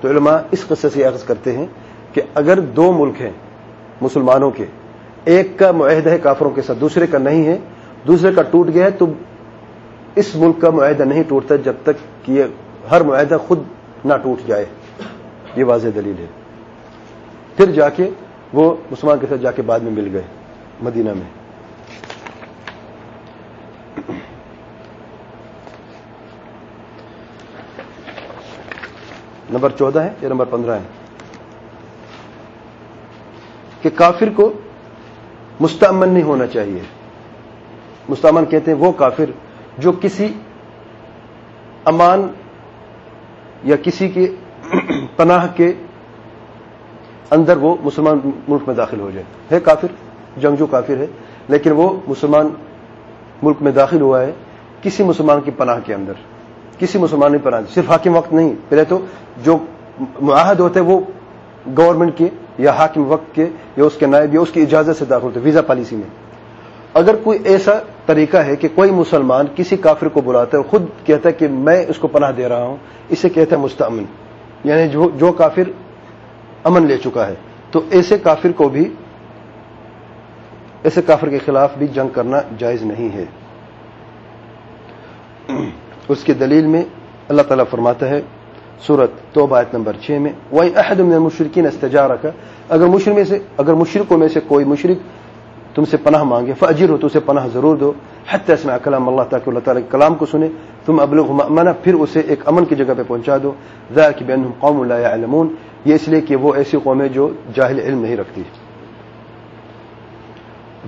تو علماء اس قصے سے عرض کرتے ہیں کہ اگر دو ملک ہیں، مسلمانوں کے، ایک کا معاہدہ ہے کافروں کے ساتھ، دوسرے کا نہیں ہے، دوسرے کا ٹوٹ گیا ہے، تو اس ملک کا معاہدہ نہیں ٹوٹتا جب تک کہ یہ ہر معاہدہ خود نہ ٹوٹ جائے۔ یہ واضح دلیل ہے۔ پھر جا کے وہ مسلمان کے ساتھ جا کے بعد میں مل گئے مدینہ میں۔ نمبر چودہ ہے یا نمبر پندرہ ہے؟ کہ کافر کو مستعمن نہیں ہونا چاہیے۔ مستعمن کہتے ہیں وہ کافر جو کسی امان یا کسی کے [clears throat] پناہ کے اندر وہ مسلمان ملک میں داخل ہو جائے۔ ہے کافر جنگجو کافر ہے، لیکن وہ مسلمان ملک میں داخل ہوا ہے کسی مسلمان کی پناہ کے اندر، کسی مسلمان کی پناہ صرف حاکم وقت نہیں، پہلے تو جو معاہد ہوتے وہ گورنمنٹ کے یا حاکم وقت کے یا اس کے نائب یا اس کی اجازت سے داخل ہوتے ویزا پالیسی میں۔ اگر کوئی ایسا طریقہ ہے کہ کوئی مسلمان کسی کافر کو بلاتا ہے خود کہتا ہے کہ میں اس کو پناہ دے رہا ہوں، اسے کہتا ہے مستعمن یعنی جو جو کافر امن لے چکا ہے، تو ایسے کافر کو بھی ایسے کافر کے خلاف بھی جنگ کرنا جائز نہیں ہے۔ اس کی دلیل میں اللہ تعالیٰ فرماتا ہے سورت تو بات نمبر چھ میں وہی عہد میں مشرقین استجا رکھا اگر مشرق میں سے اگر مشرقوں میں سے کوئی مشرق تم سے پناہ مانگے فجر ہو تو اسے پناہ ضرور دو حت میں کلام اللہ تعالیٰ اللہ تعالیٰ کے کلام کو سنے تم ابلغ منا پھر اسے ایک امن کی جگہ پہ پہنچا دو۔ ذا کہ بین قوم اللہ علمون یہ اس لیے کہ وہ ایسی قوم ہے جو جاہل علم نہیں رکھتی۔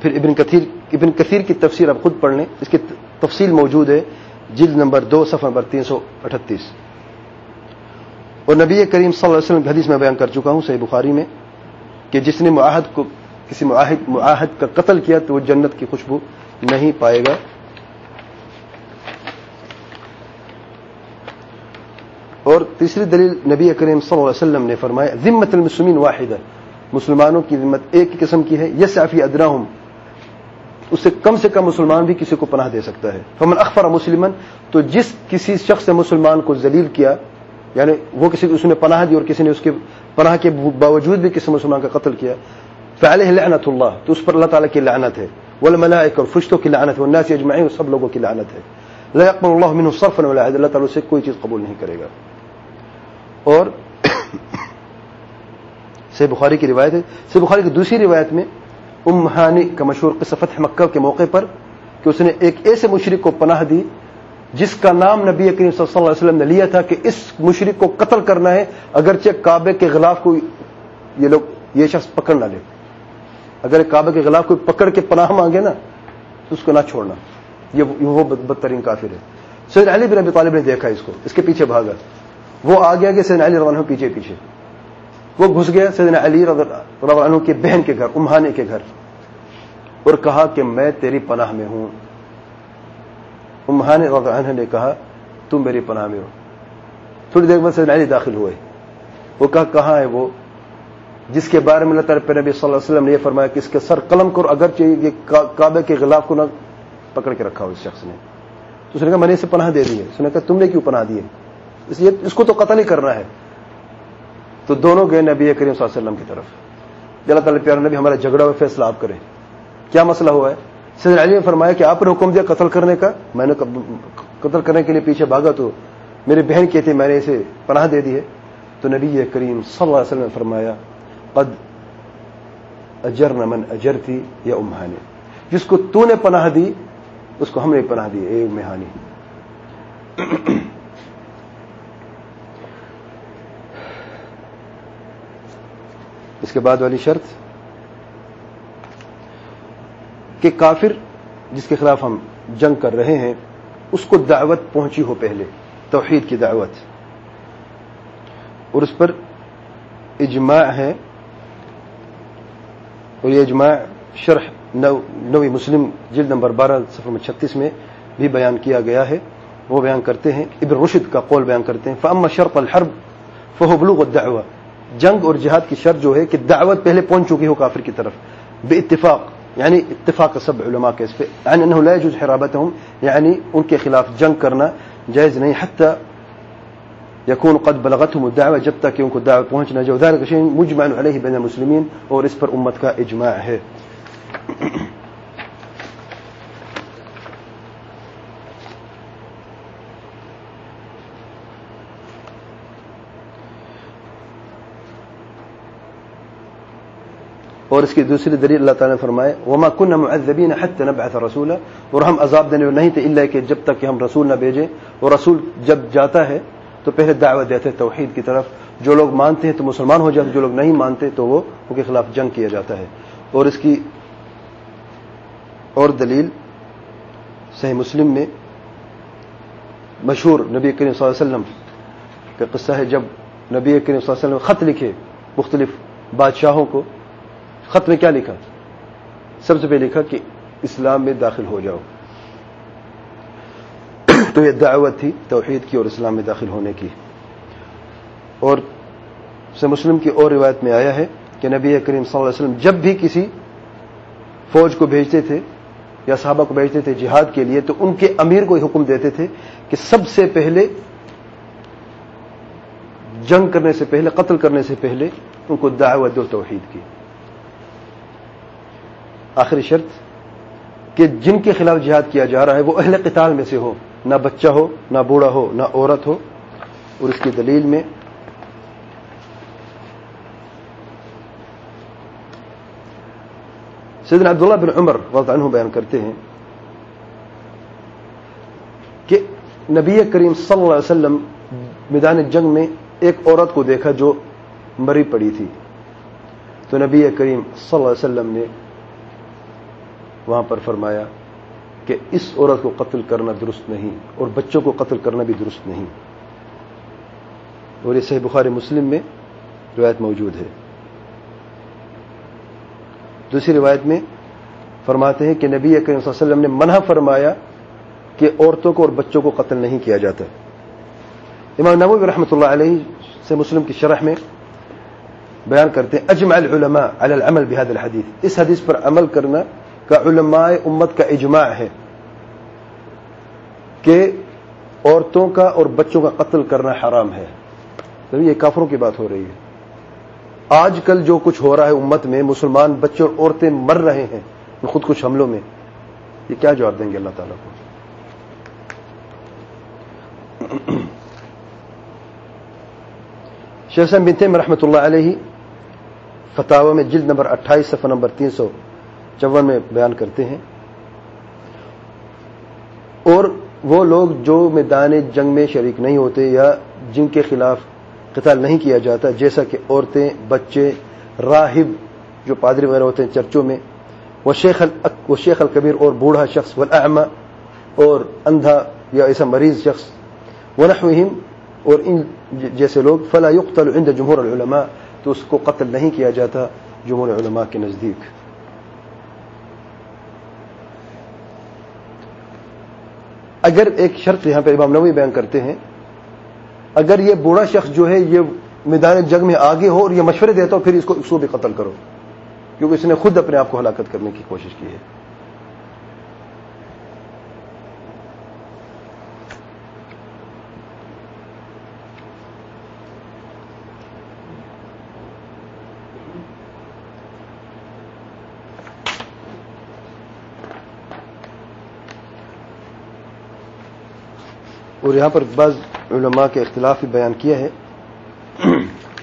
پھر ابن کثیر ابن کثیر کی تفسیر اب خود پڑھ لیں۔ اس کی تفصیل موجود ہے، جلد نمبر دو، صفحہ نمبر تین سو اٹھتیس۔ اور نبی کریم صلی اللہ علیہ وسلم حدیث میں بیان کر چکا ہوں، صحیح بخاری میں، کہ جس نے معاہد کو کسی معاہد معاہد کا قتل کیا تو وہ جنت کی خوشبو نہیں پائے گا۔ اور تیسری دلیل نبی کریم صلی اللہ علیہ وسلم نے فرمایا ذمت المسلمین واحد مسلمانوں کی ذمت ایک ہی قسم کی ہے یس آفی ادنا اس سے کم سے کم مسلمان بھی کسی کو پناہ دے سکتا ہے۔ فمن اخبر مسلمان تو جس کسی شخص نے مسلمان کو ذلیل کیا یعنی وہ کسی، اس نے پناہ دی اور کسی نے اس کے پناہ کے باوجود بھی کسی مسلمان کا قتل کیا فعلہ لعنت اللہ تو اس پر اللہ تعالیٰ کی لعنت ہے. والملائکہ اور فرشتوں کی لعنت ہے. والناس اجمعین سب لوگوں کی لعنت ہے. لا يقبل اللہ منه صرفا ولا عدل اللہ تعالیٰ سے کوئی چیز قبول نہیں کرے گا. اور [coughs] سی بخاری کی روایت ہے. سی بخاری کی دوسری روایت میں ام ہانی کا مشہور قصہ فتح مکہ کے موقع پر کہ اس نے ایک ایسے مشرق کو پناہ دی جس کا نام نبی کریم صلی اللہ علیہ وسلم نے لیا تھا کہ اس مشرق کو قتل کرنا ہے، اگرچہ کعبے کے غلاف کو یہ لوگ، یہ شخص پکڑ نہ لے۔ اگر کعبے کے خلاف کوئی پکڑ کے پناہ مانگے نا، تو اس کو نہ چھوڑنا۔ یہ وہ بدترین کافر ہے۔ سید علی بن ابی طالب نے دیکھا اس کو۔ اس کے پیچھے بھاگا۔ وہ آگے آگے سید علی روانہ پیچھے پیچھے۔ وہ گھس گیا سید علی روانہ کے بہن کے گھر، امہانے کے گھر۔ اور کہا کہ میں تیری پناہ میں ہوں۔ امہان عنہ نے کہا، تم میری پناہ میں ہو۔ تھوڑی دیر بعد سید علی داخل ہوئے۔ وہ کہا، کہاں ہے وہ؟ جس کے بارے میں اللہ تعالیٰ نبی صلی اللہ علیہ وسلم نے یہ فرمایا کہ اس کے سر قلم کو اگر چاہیے کعبے کے غلاف کو نہ پکڑ کے رکھا ہو اس شخص نے۔ تو اس نے کہا، میں نے اسے پناہ دے دی ہے۔ اس نے کہا، تم نے کیوں پناہ دی اس لیے اس کو تو قتل ہی کرنا ہے۔ تو دونوں گئے نبی کریم صلی اللہ علیہ وسلم کی طرف۔ اللہ تعالیٰ پیار نبی ہمارا جھگڑا ہوا فیصلہ آپ کریں۔ کیا مسئلہ ہوا ہے؟ سید علی نے فرمایا کہ آپ نے حکم دیا قتل کرنے کا؟ میں نے قتل کرنے کے لیے پیچھے بھاگا تو میری بہن کہتی میں نے اسے پناہ دے دی ہے۔ تو نبی کریم صلی اللہ علیہ وسلم نے فرمایا قد اجرنا من اجرتی یا امہانی جس کو تو نے پناہ دی، اس کو ہم نے پناہ دی، اے امہانی اس کے بعد والی شرط کہ کافر جس کے خلاف ہم جنگ کر رہے ہیں، اس کو دعوت پہنچی ہو پہلے، توحید کی دعوت۔ اور اس پر اجماع ہے اور یہ اجماع شرح نوی مسلم جلد نمبر بارہ، صفحہ میں چھتیس میں بھی بیان کیا گیا ہے۔ وہ بیان کرتے ہیں، ابن رشد کا قول بیان کرتے ہیں۔ فام شرط الحرب فہبلو الدعوہ جنگ اور جہاد کی شرط جو ہے کہ دعوت پہلے پہنچ چکی ہو کافر کی طرف۔ بے اتفاق یعنی اتفاق سب علماء کے اس پہ۔ یعنی انہو لا يجوز حرابتهم یعنی ان کے خلاف جنگ کرنا جائز نہیں حتی یکون قد بلغتهم الدعوة، جب تک کہ ان کو دعوت پہنچ نہ جائے ذلك شيء مجمع علیہ بین المسلمین اور اس پر امت کا اجماع ہے۔ اور اس کی دوسری دلیل اللہ تعالیٰ نے فرمائے وما کن معذبین حتى نبعث رسولا، اور ہم عذاب دینے نہیں تھے اللہ کہ جب تک کہ ہم رسول نہ بھیجیں، اور رسول جب جاتا ہے تو پہلے دعوت دیتے توحید کی طرف۔ جو لوگ مانتے ہیں تو مسلمان ہو جاتے جو لوگ نہیں مانتے تو وہ ان کے خلاف جنگ کیا جاتا ہے۔ اور اس کی اور دلیل صحیح مسلم میں مشہور نبی کریم صلی اللہ علیہ وسلم کا قصہ ہے۔ جب نبی کریم صلی اللہ علیہ وسلم خط لکھے مختلف بادشاہوں کو، خط میں کیا لکھا؟ سب سے پہلے لکھا کہ اسلام میں داخل ہو جاؤ۔ تو یہ دعوت تھی توحید کی اور اسلام میں داخل ہونے کی۔ اور سے مسلم کی اور روایت میں آیا ہے کہ نبی کریم صلی اللہ علیہ وسلم جب بھی کسی فوج کو بھیجتے تھے یا صحابہ کو بھیجتے تھے جہاد کے لیے تو ان کے امیر کو حکم دیتے تھے کہ سب سے پہلے جنگ کرنے سے پہلے، قتل کرنے سے پہلے ان کو دعوت دو توحید کی۔ آخری شرط کہ جن کے خلاف جہاد کیا جا رہا ہے وہ اہل قتال میں سے ہو۔ نہ بچہ ہو، نہ بوڑھا ہو، نہ عورت ہو۔ اور اس کی دلیل میں سیدنا عبداللہ بن عمر وضع عنہ بیان کرتے ہیں کہ نبی کریم صلی اللہ علیہ وسلم میدان جنگ میں ایک عورت کو دیکھا جو مری پڑی تھی۔ تو نبی کریم صلی اللہ علیہ وسلم نے وہاں پر فرمایا کہ اس عورت کو قتل کرنا درست نہیں اور بچوں کو قتل کرنا بھی درست نہیں۔ اور یہ صحیح بخاری مسلم میں روایت موجود ہے۔ دوسری روایت میں فرماتے ہیں کہ نبی صلی اللہ علیہ وسلم نے منع فرمایا کہ عورتوں کو اور بچوں کو قتل نہیں کیا جاتا۔ امام نبوی رحمۃ اللہ علیہ سے مسلم کی شرح میں بیان کرتے ہیں، اجمع العلماء علی العمل بهذا الحديث اس حدیث پر عمل کرنا کا علماء امت کا اجماع ہے کہ عورتوں کا اور بچوں کا قتل کرنا حرام ہے۔ یہ کافروں کی بات ہو رہی ہے۔ آج کل جو کچھ ہو رہا ہے امت میں، مسلمان بچے اور عورتیں مر رہے ہیں خود کچھ حملوں میں۔ یہ کیا جواب دیں گے اللہ تعالیٰ کو؟ شیخ بنتے میں رحمۃ اللہ علیہ فتح میں جلد نمبر اٹھائیس، صفحہ نمبر تین سو چون میں بیان کرتے ہیں۔ اور وہ لوگ جو میدان جنگ میں شریک نہیں ہوتے یا جن کے خلاف قتال نہیں کیا جاتا، جیسا کہ عورتیں، بچے، راہب جو پادری وغیرہ ہوتے ہیں چرچوں میں، وہ شیخ وہ شیخ الکبیر اور بوڑھا شخص ولاحمہ اور اندھا یا ایسا مریض شخص، ونحوہم اور ان جی- جیسے لوگ، فلا يقتل عند جمہور العلماء، تو اس کو قتل نہیں کیا جاتا جمہور علماء کے نزدیک۔ اگر ایک شرط یہاں پہ امام نوی بیان کرتے ہیں، اگر یہ بوڑھا شخص جو ہے یہ میدان جنگ میں آگے ہو اور یہ مشورے دیتا ہو، پھر اس کو اس کو بھی قتل کرو، کیونکہ اس نے خود اپنے آپ کو ہلاکت کرنے کی کوشش کی ہے۔ اور یہاں پر بعض علماء کے اختلاف بھی بیان کیا ہے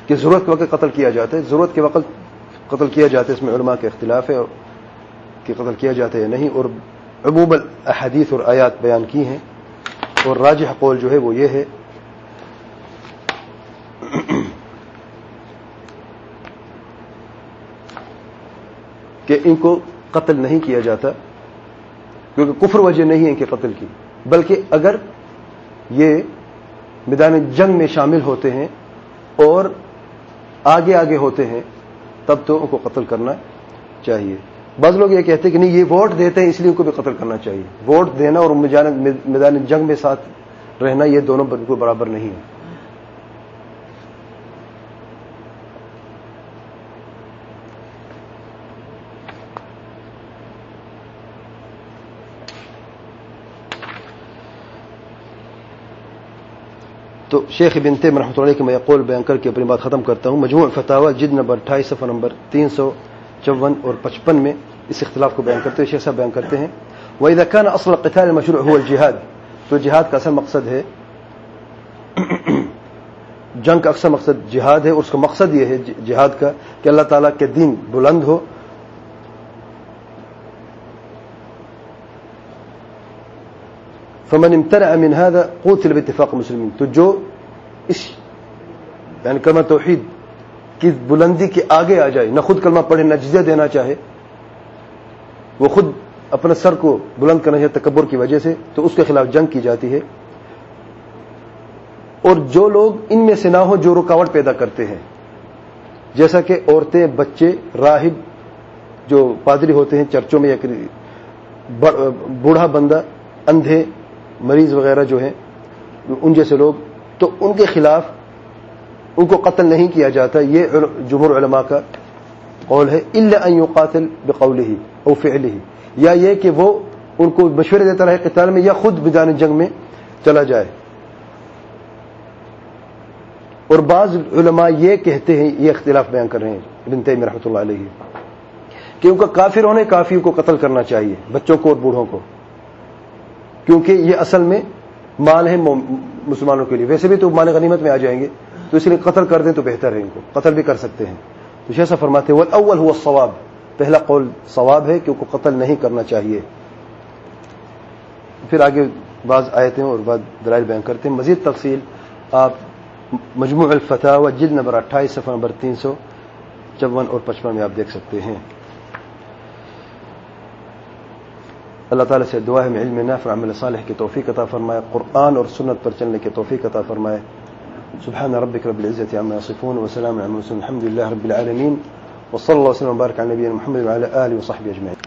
کہ ضرورت کے وقت قتل کیا جاتا ہے۔ ضرورت کے وقت قتل کیا جاتا ہے، اس میں علماء کے اختلاف ہے کہ قتل کیا جاتا ہے نہیں۔ اور عموم احادیث اور آیات بیان کی ہیں۔ اور راج قول جو ہے وہ یہ ہے، کہ ان کو قتل نہیں کیا جاتا، کیونکہ کفر وجہ نہیں ہے کہ قتل کی، بلکہ اگر یہ میدان جنگ میں شامل ہوتے ہیں اور آگے آگے ہوتے ہیں، تب تو ان کو قتل کرنا چاہیے۔ بعض لوگ یہ کہتے ہیں کہ نہیں، یہ ووٹ دیتے ہیں، اس لیے ان کو بھی قتل کرنا چاہیے۔ ووٹ دینا اور میدان جنگ میں ساتھ رہنا، یہ دونوں بالکل برابر نہیں ہے۔ تو شیخ ابن تیم رحمۃ اللہ کے میں قول بیان کر کے اپنی بات ختم کرتا ہوں۔ مجموع فتح جد نمبر اٹھائیس، صفحہ نمبر تین سو چون اور پچپن میں اس اختلاف کو بیان کرتے ہوئے شیخ صاحب بیان کرتے ہیں۔ وہ ادکان اصل قطار مشروع ہو الجہاد تو جہاد کا اصل مقصد ہے۔ جنگ کا اکثر مقصد جہاد ہے اور اس کا مقصد یہ ہے جہاد کا کہ اللہ تعالیٰ کے دین بلند ہو۔ فمن امتنع من هذا قتل باتفاق المسلمين. تو جو اس یعنی کلمہ توحید کی بلندی کے آگے آ جائے، نہ خود کلمہ پڑھے، نہ جزیہ دینا چاہے، وہ خود اپنے سر کو بلند کرنا چاہے تکبر کی وجہ سے، تو اس کے خلاف جنگ کی جاتی ہے۔ اور جو لوگ ان میں سے نہ ہو جو رکاوٹ پیدا کرتے ہیں، جیسا کہ عورتیں، بچے، راہب، جو پادری ہوتے ہیں، چرچوں میں یا بوڑھا بندہ، اندھے مریض وغیرہ جو ہیں، ان جیسے لوگ، تو ان کے خلاف ان کو قتل نہیں کیا جاتا، یہ جمہور علماء کا قول ہے اللہ قاتل بقول ہی او فعل ہی یا یہ کہ وہ ان کو مشورے دیتا رہے قتال میں، یا خود بدان جنگ میں چلا جائے۔ اور بعض علماء یہ کہتے ہیں، یہ اختلاف بیان کر رہے ہیں، ابن تیم رحمۃ اللہ علیہ، کہ ان کا کافر ہونے کافی کو قتل کرنا چاہیے، بچوں کو اور بوڑھوں کو۔ کیونکہ یہ اصل میں مال ہے مسلمانوں کے لیے۔ ویسے بھی تو مال غنیمت میں آ جائیں گے، تو اس لیے قتل کر دیں تو بہتر ہے ان کو۔ قتل بھی کر سکتے ہیں۔ تو جیسا فرماتے وہ اول ہوا ثواب پہلا قول ثواب ہے کہ ان کو قتل نہیں کرنا چاہیے۔ پھر آگے بعض آئے تھے اور بعض دلائل بیان کرتے ہیں۔ مزید تفصیل، آپ مجموع الفتح و جلد نمبر اٹھائیس، صفحہ نمبر تین سو چون اور پچپن میں آپ دیکھ سکتے ہیں۔ اللہ تعالیٰ سے دعا ہے، میں علم نافع، عمل صالح کی توفیق عطا فرمائے، قرآن اور سنت پر چلنے کی توفیق عطا فرمائے۔ سبحان ربك رب العزة عما يصفون وسلام على المرسلين الحمد لله رب العالمين وصلى الله وسلم وبارك على نبينا محمد وعلى آله وصحبه أجمعين